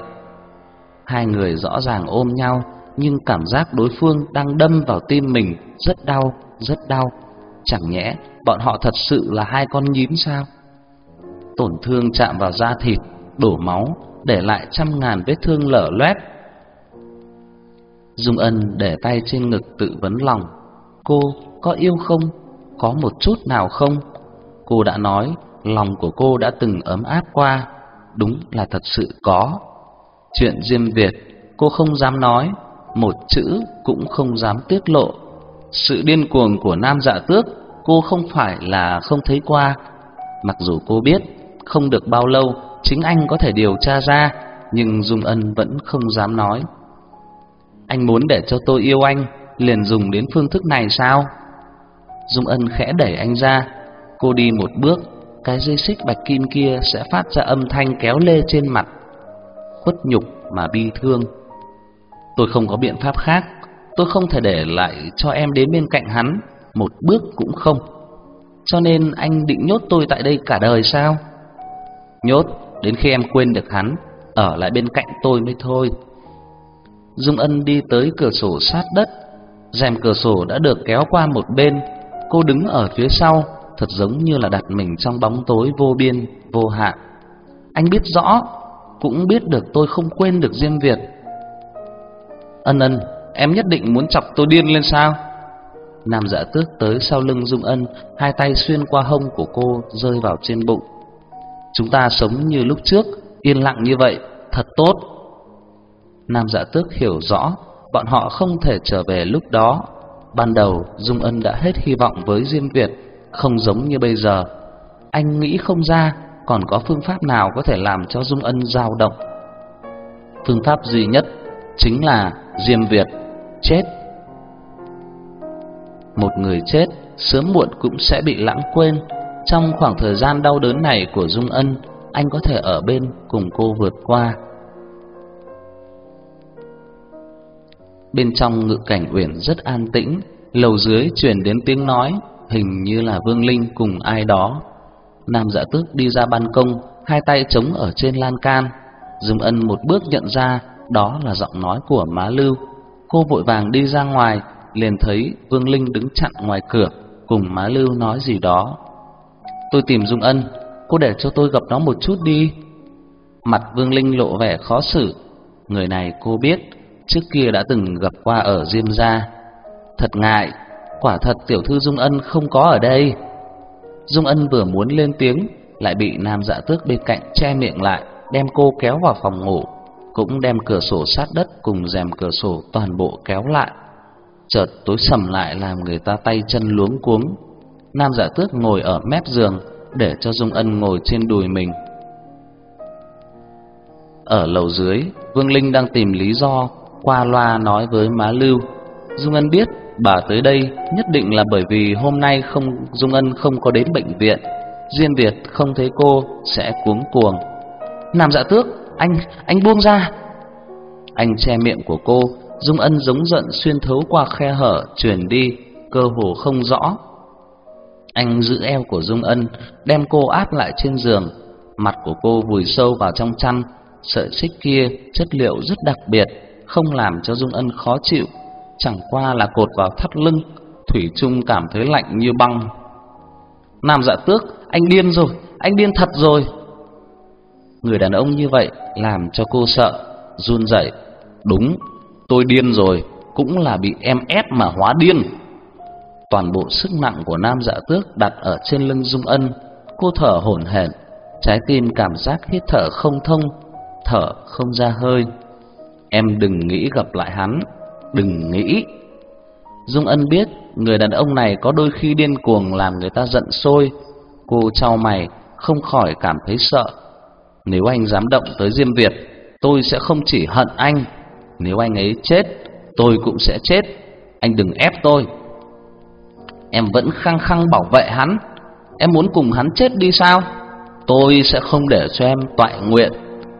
Hai người rõ ràng ôm nhau, nhưng cảm giác đối phương đang đâm vào tim mình rất đau, rất đau. Chẳng nhẽ bọn họ thật sự là hai con nhím sao? Tổn thương chạm vào da thịt, đổ máu, để lại trăm ngàn vết thương lở loét. Dung Ân để tay trên ngực tự vấn lòng, cô có yêu không? Có một chút nào không? Cô đã nói, lòng của cô đã từng ấm áp qua, đúng là thật sự có. Chuyện Diêm Việt, cô không dám nói, một chữ cũng không dám tiết lộ. Sự điên cuồng của Nam Dạ Tước, cô không phải là không thấy qua, mặc dù cô biết không được bao lâu chính anh có thể điều tra ra, nhưng Dung Ân vẫn không dám nói. Anh muốn để cho tôi yêu anh, liền dùng đến phương thức này sao? Dung Ân khẽ đẩy anh ra, cô đi một bước, cái dây xích bạch kim kia sẽ phát ra âm thanh kéo lê trên mặt. Khuất nhục mà bi thương. Tôi không có biện pháp khác, tôi không thể để lại cho em đến bên cạnh hắn, một bước cũng không. Cho nên anh định nhốt tôi tại đây cả đời sao? Nhốt đến khi em quên được hắn, ở lại bên cạnh tôi mới thôi. Dung Ân đi tới cửa sổ sát đất, rèm cửa sổ đã được kéo qua một bên, cô đứng ở phía sau, thật giống như là đặt mình trong bóng tối vô biên, vô hạn. Anh biết rõ, cũng biết được tôi không quên được Diêm Việt. Ân Ân, em nhất định muốn chọc tôi điên lên sao? Nam Dạ Tước tới sau lưng Dung Ân, hai tay xuyên qua hông của cô rơi vào trên bụng. Chúng ta sống như lúc trước, yên lặng như vậy, thật tốt. Nam Dạ Tước hiểu rõ, bọn họ không thể trở về lúc đó. Ban đầu, Dung Ân đã hết hy vọng với Diêm Việt, không giống như bây giờ. Anh nghĩ không ra còn có phương pháp nào có thể làm cho Dung Ân dao động. Phương pháp duy nhất chính là Diêm Việt chết. Một người chết sớm muộn cũng sẽ bị lãng quên. Trong khoảng thời gian đau đớn này của Dung Ân, anh có thể ở bên cùng cô vượt qua. Bên trong ngự cảnh uyển rất an tĩnh, lầu dưới truyền đến tiếng nói, hình như là Vương Linh cùng ai đó. Nam Dạ Tước đi ra ban công, hai tay chống ở trên lan can. Dung Ân một bước nhận ra đó là giọng nói của Má Lưu. Cô vội vàng đi ra ngoài, liền thấy Vương Linh đứng chặn ngoài cửa, cùng Má Lưu nói gì đó. Tôi tìm Dung Ân, cô để cho tôi gặp nó một chút đi. Mặt Vương Linh lộ vẻ khó xử. Người này cô biết, trước kia đã từng gặp qua ở Diêm gia. Thật ngại, quả thật tiểu thư Dung Ân không có ở đây. Dung Ân vừa muốn lên tiếng, lại bị Nam Dạ Tước bên cạnh che miệng lại, đem cô kéo vào phòng ngủ, cũng đem cửa sổ sát đất cùng rèm cửa sổ toàn bộ kéo lại. Chợt tối sầm lại làm người ta tay chân luống cuống. Nam giả Tước ngồi ở mép giường, để cho Dung Ân ngồi trên đùi mình. Ở lầu dưới, Vương Linh đang tìm lý do qua loa nói với má Lưu. Dung Ân biết bà tới đây nhất định là bởi vì hôm nay không Dung Ân không có đến bệnh viện, Diên Việt không thấy cô sẽ cuống cuồng. Nam Dạ Tước, anh anh buông ra. Anh che miệng của cô, Dung Ân giống giận xuyên thấu qua khe hở truyền đi, cơ hồ không rõ. Anh giữ eo của Dung Ân, đem cô áp lại trên giường, mặt của cô vùi sâu vào trong chăn, sợi xích kia chất liệu rất đặc biệt, không làm cho Dung Ân khó chịu, chẳng qua là cột vào thắt lưng, thủy trung cảm thấy lạnh như băng. Nam Dạ Tước, anh điên rồi, anh điên thật rồi. Người đàn ông như vậy làm cho cô sợ, run rẩy. Đúng, tôi điên rồi, cũng là bị em ép mà hóa điên. Toàn bộ sức nặng của Nam Dạ Tước đặt ở trên lưng Dung Ân, cô thở hổn hển, trái tim cảm giác hít thở không thông, thở không ra hơi. Em đừng nghĩ gặp lại hắn, đừng nghĩ. Dung Ân biết người đàn ông này có đôi khi điên cuồng làm người ta giận sôi. Cô trao mày, không khỏi cảm thấy sợ. Nếu anh dám động tới Diêm Việt, tôi sẽ không chỉ hận anh. Nếu anh ấy chết, tôi cũng sẽ chết. Anh đừng ép tôi. Em vẫn khăng khăng bảo vệ hắn. Em muốn cùng hắn chết đi sao? Tôi sẽ không để cho em toại nguyện.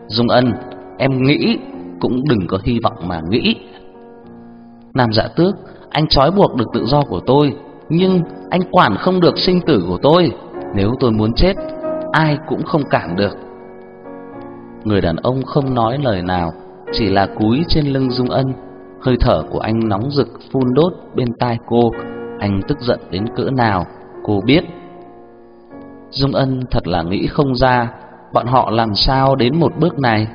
Dung Ân, em nghĩ cũng đừng có hy vọng mà nghĩ. Nam Dạ Tước, anh trói buộc được tự do của tôi, nhưng anh quản không được sinh tử của tôi. Nếu tôi muốn chết, ai cũng không cản được. Người đàn ông không nói lời nào, chỉ là cúi trên lưng Dung Ân, Hơi thở của anh nóng rực phun đốt bên tai cô, anh tức giận đến cỡ nào, cô biết. Dung Ân thật là nghĩ không ra, bọn họ làm sao đến một bước này.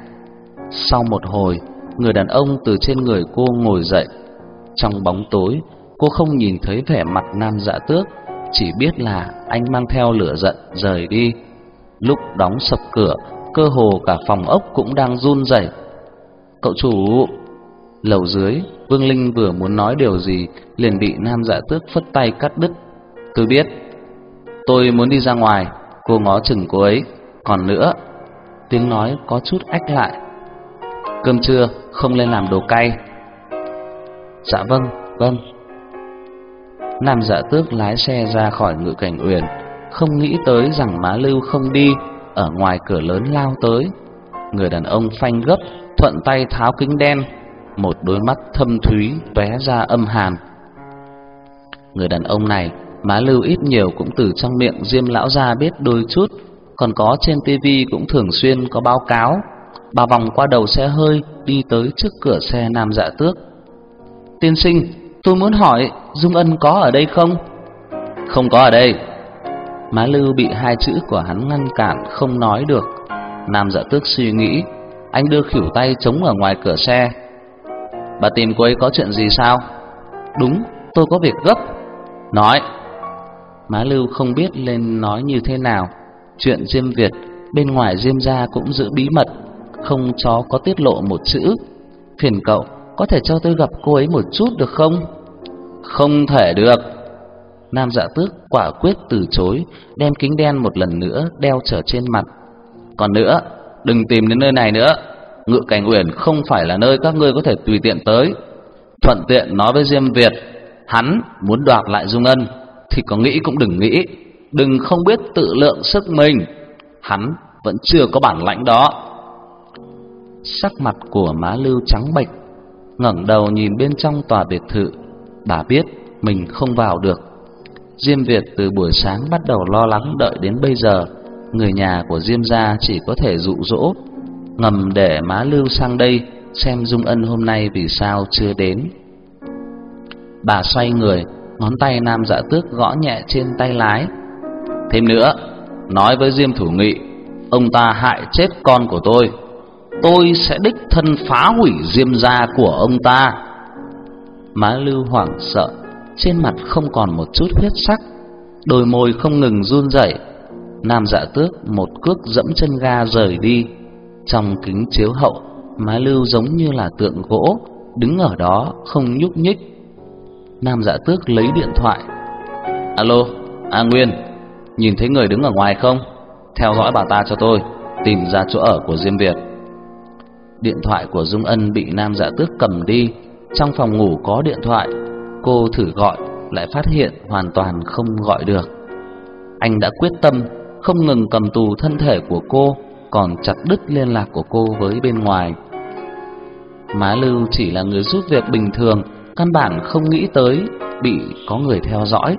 Sau một hồi, người đàn ông từ trên người cô ngồi dậy. Trong bóng tối, cô không nhìn thấy vẻ mặt nam dạ tước, chỉ biết là anh mang theo lửa giận rời đi. Lúc đóng sập cửa, cơ hồ cả phòng ốc cũng đang run rẩy. "Cậu chủ!" Lầu dưới, Vương Linh vừa muốn nói điều gì, liền bị nam dạ tước phất tay cắt đứt. "Tôi biết, tôi muốn đi ra ngoài." Cô ngó chừng cô ấy, "Còn nữa." Tiếng nói có chút ách lại. "Cơm trưa không lên làm đồ cay." "Dạ vâng, vâng." Nam Dạ Tước lái xe ra khỏi Ngự Cảnh Uyển, không nghĩ tới rằng Má Lưu không đi, ở ngoài cửa lớn lao tới. Người đàn ông phanh gấp, thuận tay tháo kính đen, một đôi mắt thâm thúy tóe ra âm hàn. Người đàn ông này, Má Lưu ít nhiều cũng từ trong miệng Diêm lão gia biết đôi chút, còn có trên tivi cũng thường xuyên có báo cáo. Bà vòng qua đầu xe hơi, đi tới trước cửa xe Nam Dạ Tước. "Tiên sinh, tôi muốn hỏi Dung Ân có ở đây không?" "Không có ở đây." Má Lưu bị hai chữ của hắn ngăn cản không nói được. Nam Dạ Tước suy nghĩ, anh đưa khỉu tay chống ở ngoài cửa xe. "Bà tìm cô ấy có chuyện gì sao?" "Đúng, tôi có việc gấp." "Nói." Má Lưu không biết lên nói như thế nào. Chuyện Diêm Việt bên ngoài Diêm gia cũng giữ bí mật, không cho có tiết lộ một chữ. Phiền cậu có thể cho tôi gặp cô ấy một chút được không? Không thể được. Nam Dạ Tước quả quyết từ chối, đem kính đen một lần nữa đeo trở trên mặt. Còn nữa, đừng tìm đến nơi này nữa. Ngự Cảnh Uyển không phải là nơi các ngươi có thể tùy tiện tới. Thuận tiện nói với Diêm Việt, hắn muốn đoạt lại Dung Ân thì có nghĩ cũng đừng nghĩ, đừng không biết tự lượng sức mình. Hắn vẫn chưa có bản lãnh đó. Sắc mặt của Má Lưu trắng bệch, ngẩng đầu nhìn bên trong tòa biệt thự, bà biết mình không vào được. Diêm Việt từ buổi sáng bắt đầu lo lắng đợi đến bây giờ, người nhà của Diêm gia chỉ có thể dụ dỗ, ngầm để Má Lưu sang đây xem Dung Ân hôm nay vì sao chưa đến. Bà xoay người, ngón tay Nam Dạ Tước gõ nhẹ trên tay lái. Thêm nữa, nói với Diêm Thủ Nghị, ông ta hại chết con của tôi, tôi sẽ đích thân phá hủy Diêm gia của ông ta. Má Lưu hoảng sợ, trên mặt không còn một chút huyết sắc, đôi môi không ngừng run rẩy. Nam Dạ Tước một cước dẫm chân ga rời đi. Trong kính chiếu hậu, Má Lưu giống như là tượng gỗ, đứng ở đó không nhúc nhích. Nam Dạ Tước lấy điện thoại. "Alo, A Nguyên, nhìn thấy người đứng ở ngoài không? Theo dõi bà ta cho tôi, tìm ra chỗ ở của Diêm Việt." Điện thoại của Dung Ân bị Nam Dạ Tước cầm đi, trong phòng ngủ có điện thoại, cô thử gọi lại phát hiện hoàn toàn không gọi được. Anh đã quyết tâm không ngừng cầm tù thân thể của cô, còn chặt đứt liên lạc của cô với bên ngoài. Má Lưu chỉ là người giúp việc bình thường, căn bản không nghĩ tới bị có người theo dõi.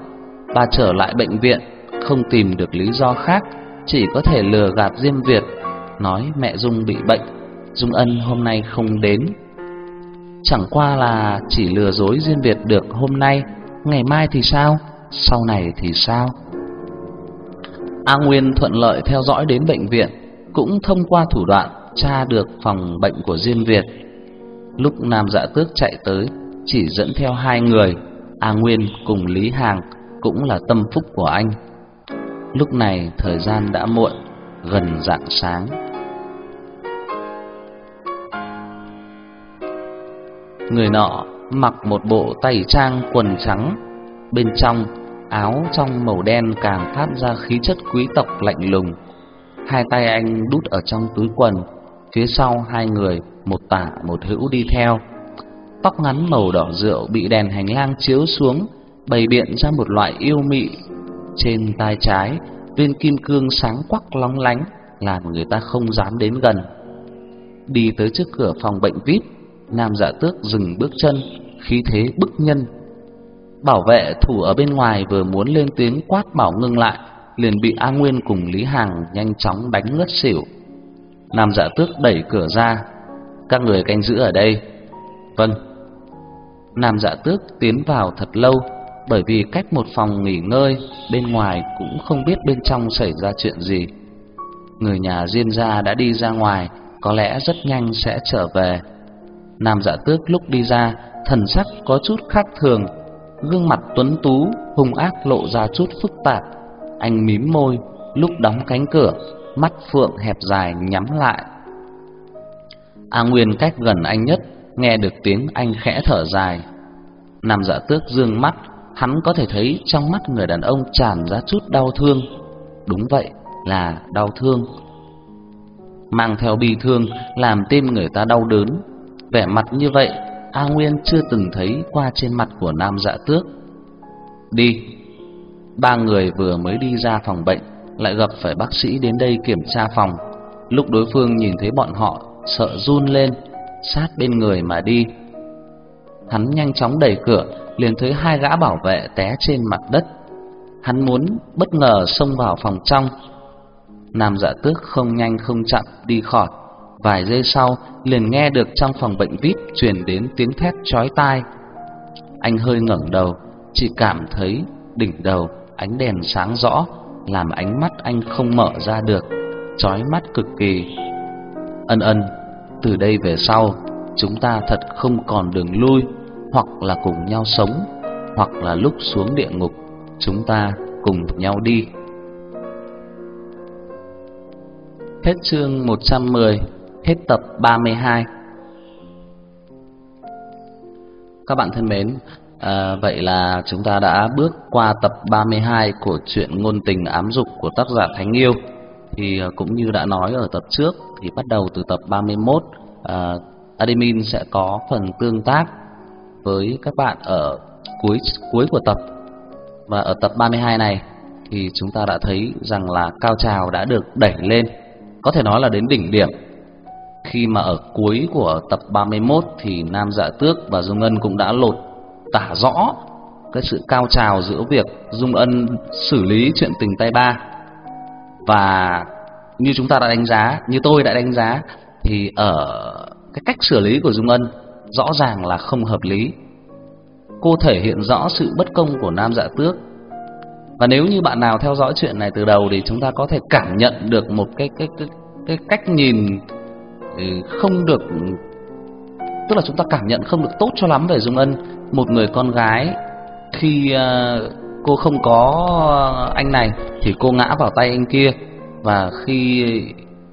Bà trở lại bệnh viện, không tìm được lý do khác, chỉ có thể lừa gạt Diêm Việt, nói mẹ Dung bị bệnh, Dung Ân hôm nay không đến. Chẳng qua là chỉ lừa dối Diên Việt được hôm nay, ngày mai thì sao, sau này thì sao? A Nguyên thuận lợi theo dõi đến bệnh viện, cũng thông qua thủ đoạn tra được phòng bệnh của Diên Việt. Lúc Nam Dạ Tước chạy tới, chỉ dẫn theo hai người, A Nguyên cùng Lý Hàng cũng là tâm phúc của anh. Lúc này thời gian đã muộn, gần rạng sáng. Người nọ mặc một bộ tay trang quần trắng, bên trong áo trong màu đen càng phát ra khí chất quý tộc lạnh lùng. Hai tay anh đút ở trong túi quần, phía sau hai người, một tả một hữu đi theo. Tóc ngắn màu đỏ rượu bị đèn hành lang chiếu xuống, bày biện ra một loại yêu mị. Trên tai trái, viên kim cương sáng quắc lóng lánh, làm người ta không dám đến gần. Đi tới trước cửa phòng bệnh VIP, Nam Dạ Tước dừng bước chân, khí thế bức nhân. Bảo vệ thủ ở bên ngoài vừa muốn lên tiếng quát bảo ngưng lại, liền bị A Nguyên cùng Lý Hàng nhanh chóng đánh ngất xỉu. Nam Dạ Tước đẩy cửa ra, "Các người canh giữ ở đây." "Vâng." Nam Dạ Tước tiến vào thật lâu, bởi vì cách một phòng nghỉ ngơi, bên ngoài cũng không biết bên trong xảy ra chuyện gì. Người nhà Diên gia đã đi ra ngoài, có lẽ rất nhanh sẽ trở về. Nam Dạ Tước lúc đi ra, thần sắc có chút khác thường, gương mặt tuấn tú, hung ác lộ ra chút phức tạp. Anh mím môi, lúc đóng cánh cửa, mắt phượng hẹp dài nhắm lại. A Nguyên cách gần anh nhất, nghe được tiếng anh khẽ thở dài. Nam Dạ Tước dương mắt, hắn có thể thấy trong mắt người đàn ông tràn ra chút đau thương. Đúng vậy, là đau thương. Mang theo bi thương làm tim người ta đau đớn. Vẻ mặt như vậy, A Nguyên chưa từng thấy qua trên mặt của Nam Dạ Tước. Đi. Ba người vừa mới đi ra phòng bệnh, lại gặp phải bác sĩ đến đây kiểm tra phòng. Lúc đối phương nhìn thấy bọn họ, sợ run lên, sát bên người mà đi. Hắn nhanh chóng đẩy cửa, liền thấy hai gã bảo vệ té trên mặt đất. Hắn muốn bất ngờ xông vào phòng trong. Nam Dạ Tước không nhanh không chậm đi khỏi. Vài giây sau, liền nghe được trong phòng bệnh VIP truyền đến tiếng thét chói tai. Anh hơi ngẩng đầu, chỉ cảm thấy đỉnh đầu ánh đèn sáng rõ, làm ánh mắt anh không mở ra được, chói mắt cực kỳ. Ân ân, từ đây về sau, chúng ta thật không còn đường lui, hoặc là cùng nhau sống, hoặc là lúc xuống địa ngục, chúng ta cùng nhau đi. Hết chương 110, hết tập 32. Các bạn thân mến, à, vậy là chúng ta đã bước qua tập 32 của truyện ngôn tình ám dục của tác giả Thánh Yêu. Thì à, cũng như đã nói ở tập trước thì bắt đầu từ tập 31 à, admin sẽ có phần tương tác với các bạn ở cuối cuối của tập. Và ở tập 32 này thì chúng ta đã thấy rằng là cao trào đã được đẩy lên, có thể nói là đến đỉnh điểm. Khi mà ở cuối của tập 31 thì Nam Dạ Tước và Dung Ân cũng đã lột tả rõ cái sự cao trào giữa việc Dung Ân xử lý chuyện tình tay ba và như chúng ta đã đánh giá, như tôi đã đánh giá thì ở cái cách xử lý của Dung Ân rõ ràng là không hợp lý. Cô thể hiện rõ sự bất công của Nam Dạ Tước. Và nếu như bạn nào theo dõi chuyện này từ đầu thì chúng ta có thể cảm nhận được một cái cái cái cái cách nhìn không được tức là chúng ta cảm nhận không được tốt cho lắm về Dung Ân, một người con gái khi à, cô không có anh này thì cô ngã vào tay anh kia và khi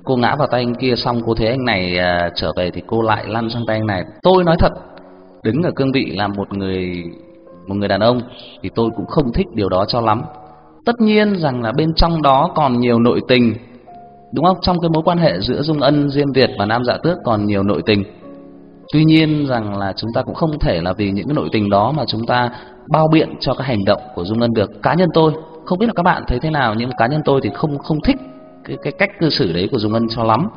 cô ngã vào tay anh kia xong cô thấy anh này à, trở về thì cô lại lăn sang tay anh này. Tôi nói thật, đứng ở cương vị là một người một người đàn ông thì tôi cũng không thích điều đó cho lắm. Tất nhiên rằng là bên trong đó còn nhiều nội tình, đúng không? Trong cái mối quan hệ giữa Dung Ân, Diêm Việt và Nam Dạ Tước còn nhiều nội tình. Tuy nhiên rằng là chúng ta cũng không thể là vì những cái nội tình đó mà chúng ta bao biện cho cái hành động của Dung Ân được. Cá nhân tôi không biết là các bạn thấy thế nào nhưng cá nhân tôi thì không không thích cái cái cách cư xử đấy của Dung Ân cho lắm.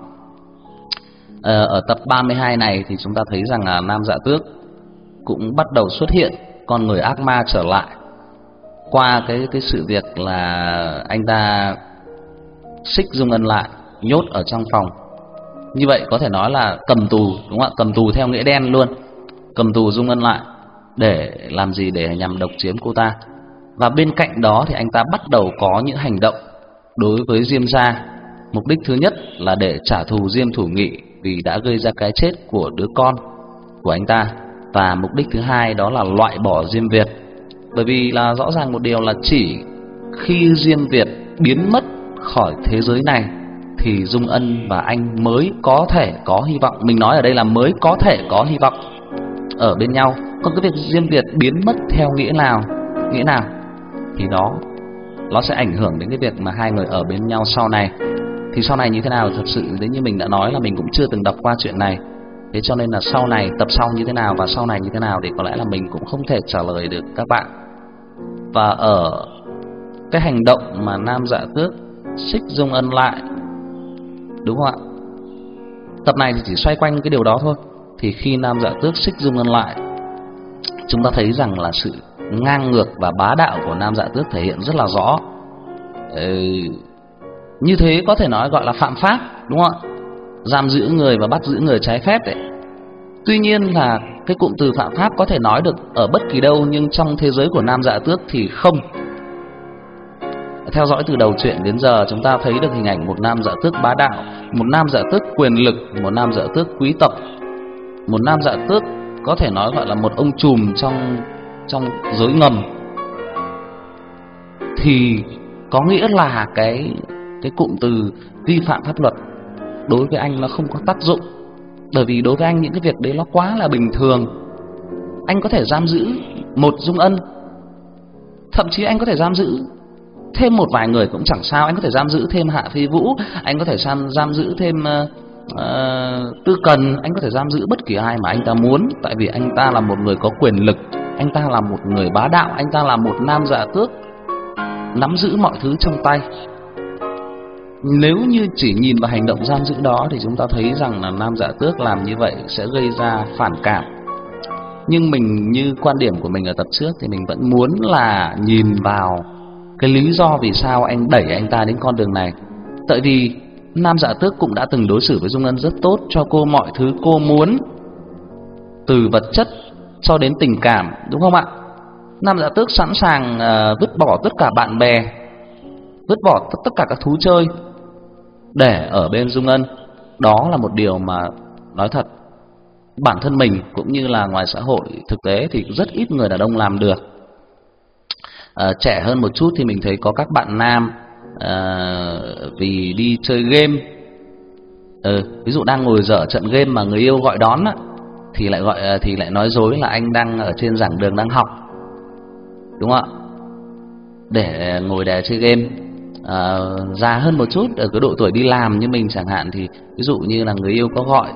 Ờ, ở tập 32 này thì chúng ta thấy rằng là Nam Dạ Tước cũng bắt đầu xuất hiện con người ác ma trở lại qua cái cái sự việc là anh ta xích Dung Ân lại, nhốt ở trong phòng. Như vậy có thể nói là cầm tù, đúng không ạ? Cầm tù theo nghĩa đen luôn. Cầm tù Dung Ân lại để làm gì? Để nhằm độc chiếm cô ta. Và bên cạnh đó thì anh ta bắt đầu có những hành động đối với Diêm gia. Mục đích thứ nhất là để trả thù Diêm Thủ Nghị vì đã gây ra cái chết của đứa con của anh ta. Và mục đích thứ hai đó là loại bỏ Diêm Việt. Bởi vì là rõ ràng một điều là chỉ khi Diêm Việt biến mất khỏi thế giới này thì Dung Ân và anh mới có thể có hy vọng. Mình nói ở đây là mới có thể có hy vọng ở bên nhau. Còn cái việc riêng biệt biến mất theo nghĩa nào, nghĩa nào thì đó nó sẽ ảnh hưởng đến cái việc mà hai người ở bên nhau sau này. Thì sau này như thế nào thật sự đến như mình đã nói là mình cũng chưa từng đọc qua chuyện này. Thế cho nên là sau này tập sau như thế nào và sau này như thế nào thì có lẽ là mình cũng không thể trả lời được các bạn. Và ở cái hành động mà Nam Dạ Tước xích Dung Ân lại Đúng không ạ? Tập này thì chỉ xoay quanh cái điều đó thôi. Thì khi Nam Dạ Tước xích Dung Ân lại, chúng ta thấy rằng là sự ngang ngược và bá đạo của Nam Dạ Tước thể hiện rất là rõ. Ừ, như thế có thể nói gọi là phạm pháp, đúng không ạ? Giam giữ người và bắt giữ người trái phép đấy. Tuy nhiên là cái cụm từ phạm pháp có thể nói được ở bất kỳ đâu nhưng trong thế giới của nam dạ tước thì không theo dõi từ đầu chuyện đến giờ, chúng ta thấy được hình ảnh một nam dạ tước bá đạo, một nam dạ tước quyền lực, một nam dạ tước quý tộc. Một nam dạ tước có thể nói gọi là một ông trùm trong trong giới ngầm. Thì có nghĩa là cái cái cụm từ vi phạm pháp luật đối với anh nó không có tác dụng. Bởi vì đối với anh những cái việc đấy nó quá là bình thường. Anh có thể giam giữ một dung ân, thậm chí anh có thể giam giữ thêm một vài người cũng chẳng sao. Anh có thể giam giữ thêm hạ phi vũ anh có thể giam giam giữ thêm uh, uh, tư cần anh có thể giam giữ bất kỳ ai mà anh ta muốn. Tại vì anh ta là một người có quyền lực anh ta là một người bá đạo anh ta là một nam dạ tước nắm giữ mọi thứ trong tay. Nếu như chỉ nhìn vào hành động giam giữ đó thì chúng ta thấy rằng là nam dạ tước làm như vậy sẽ gây ra phản cảm. Nhưng mình như quan điểm của mình ở tập trước thì mình vẫn muốn là nhìn vào cái lý do vì sao anh đẩy anh ta đến con đường này. Tại vì nam dạ tước cũng đã từng đối xử với dung ân rất tốt cho cô mọi thứ cô muốn từ vật chất cho đến tình cảm đúng không ạ? Nam dạ tước sẵn sàng uh, vứt bỏ tất cả bạn bè vứt bỏ tất cả các thú chơi để ở bên dung ân. Đó là một điều mà nói thật bản thân mình cũng như là ngoài xã hội thực tế thì rất ít người đàn ông làm được à, trẻ hơn một chút thì mình thấy có các bạn nam à, vì đi chơi game. Ừ, ví dụ đang ngồi dở trận game mà người yêu gọi đón á, thì lại gọi thì lại nói dối là anh đang ở trên giảng đường đang học. Đúng không ạ? Để ngồi đè chơi game. À, già hơn một chút ở cái độ tuổi đi làm như mình chẳng hạn thì ví dụ như là người yêu có gọi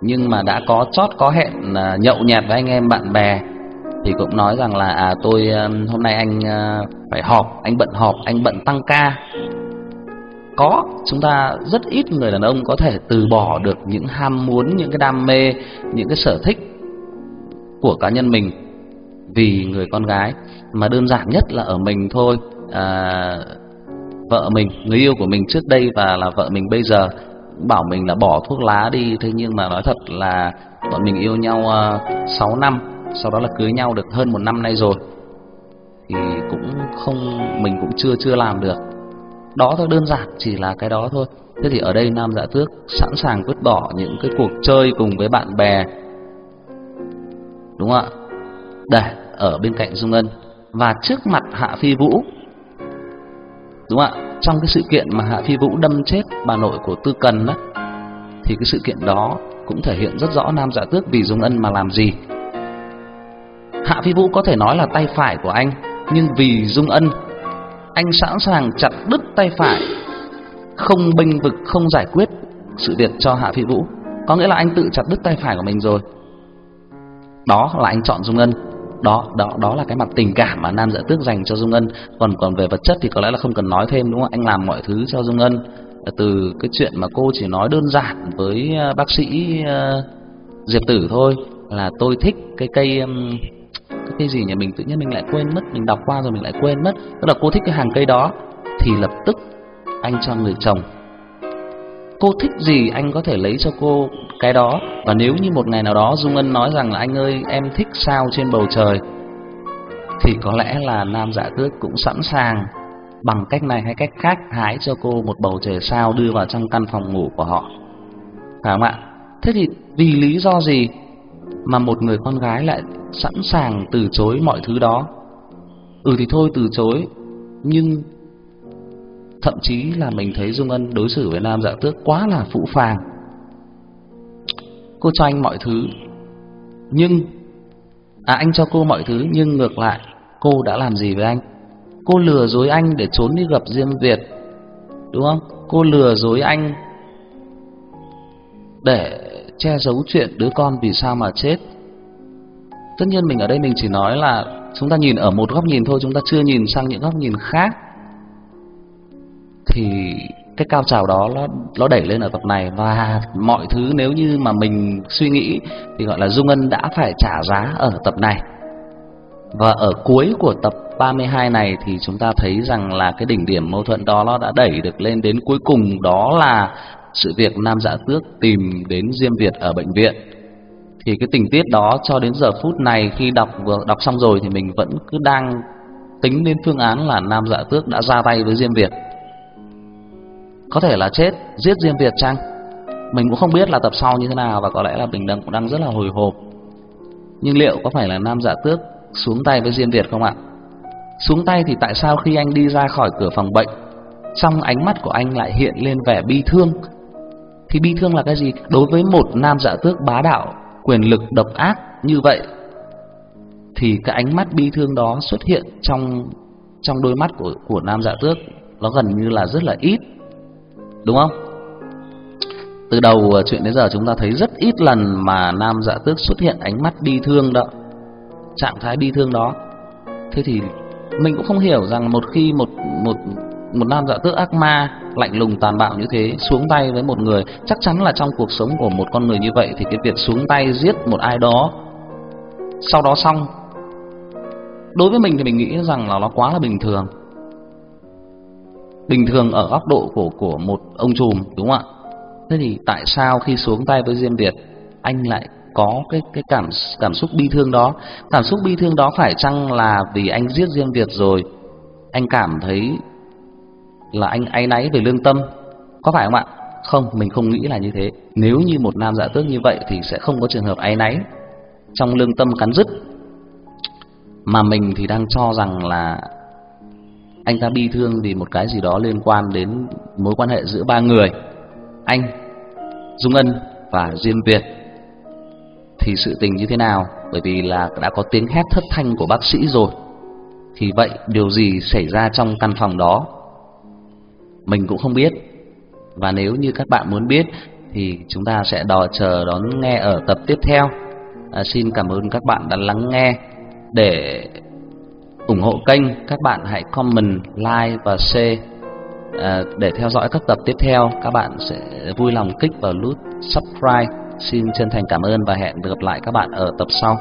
nhưng mà đã có chót có hẹn nhậu nhẹt với anh em bạn bè thì cũng nói rằng là à tôi ờ, hôm nay anh ờ, phải họp anh bận họp anh bận tăng ca. Có chúng ta rất ít người đàn ông có thể từ bỏ được những ham muốn những cái đam mê những cái sở thích của cá nhân mình vì người con gái. Mà đơn giản nhất là ở mình thôi. À, vợ mình người yêu của mình trước đây và là vợ mình bây giờ bảo mình là bỏ thuốc lá đi. Thế nhưng mà nói thật là bọn mình yêu nhau ờ, uh, 6 năm sau đó là cưới nhau được hơn một năm nay rồi. Thì cũng không, mình cũng chưa chưa làm được. Đó thôi, đơn giản, chỉ là cái đó thôi. Thế thì ở đây nam dạ tước sẵn sàng vứt bỏ những cái cuộc chơi cùng với bạn bè. Đúng không ạ? Để ở bên cạnh dung ân và trước mặt hạ phi vũ. Đúng không ạ? Trong cái sự kiện mà hạ phi vũ đâm chết bà nội của tư cần đó thì cái sự kiện đó cũng thể hiện rất rõ nam dạ tước vì dung ân mà làm gì hạ phi vũ có thể nói là tay phải của anh nhưng vì dung ân anh sẵn sàng chặt đứt tay phải không bênh vực không giải quyết sự việc cho hạ phi vũ. Có nghĩa là anh tự chặt đứt tay phải của mình rồi. Đó là anh chọn dung ân. Đó đó đó là cái mặt tình cảm mà nam dạ tước dành cho dung ân. Còn còn về vật chất thì có lẽ là không cần nói thêm đúng không? Anh làm mọi thứ cho dung ân. Từ cái chuyện mà cô chỉ nói đơn giản với ờ, bác sĩ uh, diệp tử thôi là tôi thích cái cây um, cái gì nhỉ? Mình tự nhiên mình lại quên mất, mình đọc qua rồi mình lại quên mất. Tức là cô thích cái hàng cây đó, thì lập tức anh cho người chồng cô thích gì anh có thể lấy cho cô cái đó. Và nếu như một ngày nào đó dung ân nói rằng là, anh ơi, em thích sao trên bầu trời? Thì có lẽ là nam giả tước cũng sẵn sàng bằng cách này hay cách khác hái cho cô một bầu trời sao đưa vào trong căn phòng ngủ của họ. Phải không ạ? Thế thì vì lý do gì mà một người con gái lại sẵn sàng từ chối mọi thứ đó. Ừ thì thôi, từ chối, nhưng thậm chí là mình thấy dung ân đối xử với nam dạ tước quá là phũ phàng. Cô cho anh mọi thứ, nhưng à anh cho cô mọi thứ, nhưng ngược lại, cô đã làm gì với anh? Cô lừa dối anh để trốn đi gặp diêm việt, đúng không? Cô lừa dối anh để che giấu chuyện đứa con vì sao mà chết tất nhiên mình ở đây mình chỉ nói là chúng ta nhìn ở một góc nhìn thôi, chúng ta chưa nhìn sang những góc nhìn khác thì cái cao trào đó nó nó đẩy lên ở tập này và mọi thứ nếu như mà mình suy nghĩ thì gọi là Dung Ân đã phải trả giá ở tập này. Và ở cuối của tập 32 này thì chúng ta thấy rằng là cái đỉnh điểm mâu thuẫn đó nó đã đẩy được lên đến cuối cùng, đó là sự việc Nam Dạ Tước tìm đến Diêm Việt ở bệnh viện. thì cái tình tiết đó cho đến giờ phút này khi đọc vừa đọc xong rồi thì mình vẫn cứ đang tính đến phương án là Nam Dạ Tước đã ra tay với Diêm Việt. Có thể là chết, giết Diêm Việt chăng? Mình cũng không biết là tập sau như thế nào và có lẽ là mình đang cũng đang rất là hồi hộp. Nhưng liệu có phải là Nam Dạ Tước xuống tay với Diêm Việt không ạ? Xuống tay thì tại sao khi anh đi ra khỏi cửa phòng bệnh, trong ánh mắt của anh lại hiện lên vẻ bi thương? Thì bi thương là cái gì? Đối với một Nam Dạ Tước bá đạo, quyền lực độc ác như vậy thì cái ánh mắt bi thương đó xuất hiện trong trong đôi mắt của của nam dạ tước. Nó gần như là rất là ít đúng không? Từ đầu ờ, chuyện đến giờ chúng ta thấy rất ít lần mà nam dạ tước xuất hiện ánh mắt bi thương đó trạng thái bi thương đó. Thế thì mình cũng không hiểu rằng một khi một một một nam dạ tước ác ma lạnh lùng tàn bạo như thế, xuống tay với một người. Chắc chắn là trong cuộc sống của một con người như vậy thì cái việc xuống tay giết một ai đó, sau đó xong. Đối với mình thì mình nghĩ rằng là nó quá là bình thường. Bình thường ở góc độ của của một ông trùm đúng không ạ? Thế thì tại sao khi xuống tay với diêm việt, anh lại có cái cái cảm cảm xúc bi thương đó? Cảm xúc bi thương đó phải chăng là vì anh giết diêm việt rồi, anh cảm thấy là anh áy náy về lương tâm. Có phải không ạ? Không, mình không nghĩ là như thế. Nếu như một nam dạ tước như vậy thì sẽ không có trường hợp áy náy trong lương tâm cắn rứt. Mà mình thì đang cho rằng là anh ta bi thương vì một cái gì đó liên quan đến mối quan hệ giữa ba người, anh, dung ân và diêm việt. Thì sự tình như thế nào? Bởi vì là đã có tiếng hét thất thanh của bác sĩ rồi. Thì vậy điều gì xảy ra trong căn phòng đó? Mình cũng không biết. Và nếu như các bạn muốn biết thì chúng ta sẽ đò chờ đón nghe ở tập tiếp theo. À, xin cảm ơn các bạn đã lắng nghe. Để ủng hộ kênh các bạn hãy comment like và share. À, để theo dõi các tập tiếp theo các bạn sẽ vui lòng kích vào nút subscribe. Xin chân thành cảm ơn và hẹn gặp lại các bạn ở tập sau.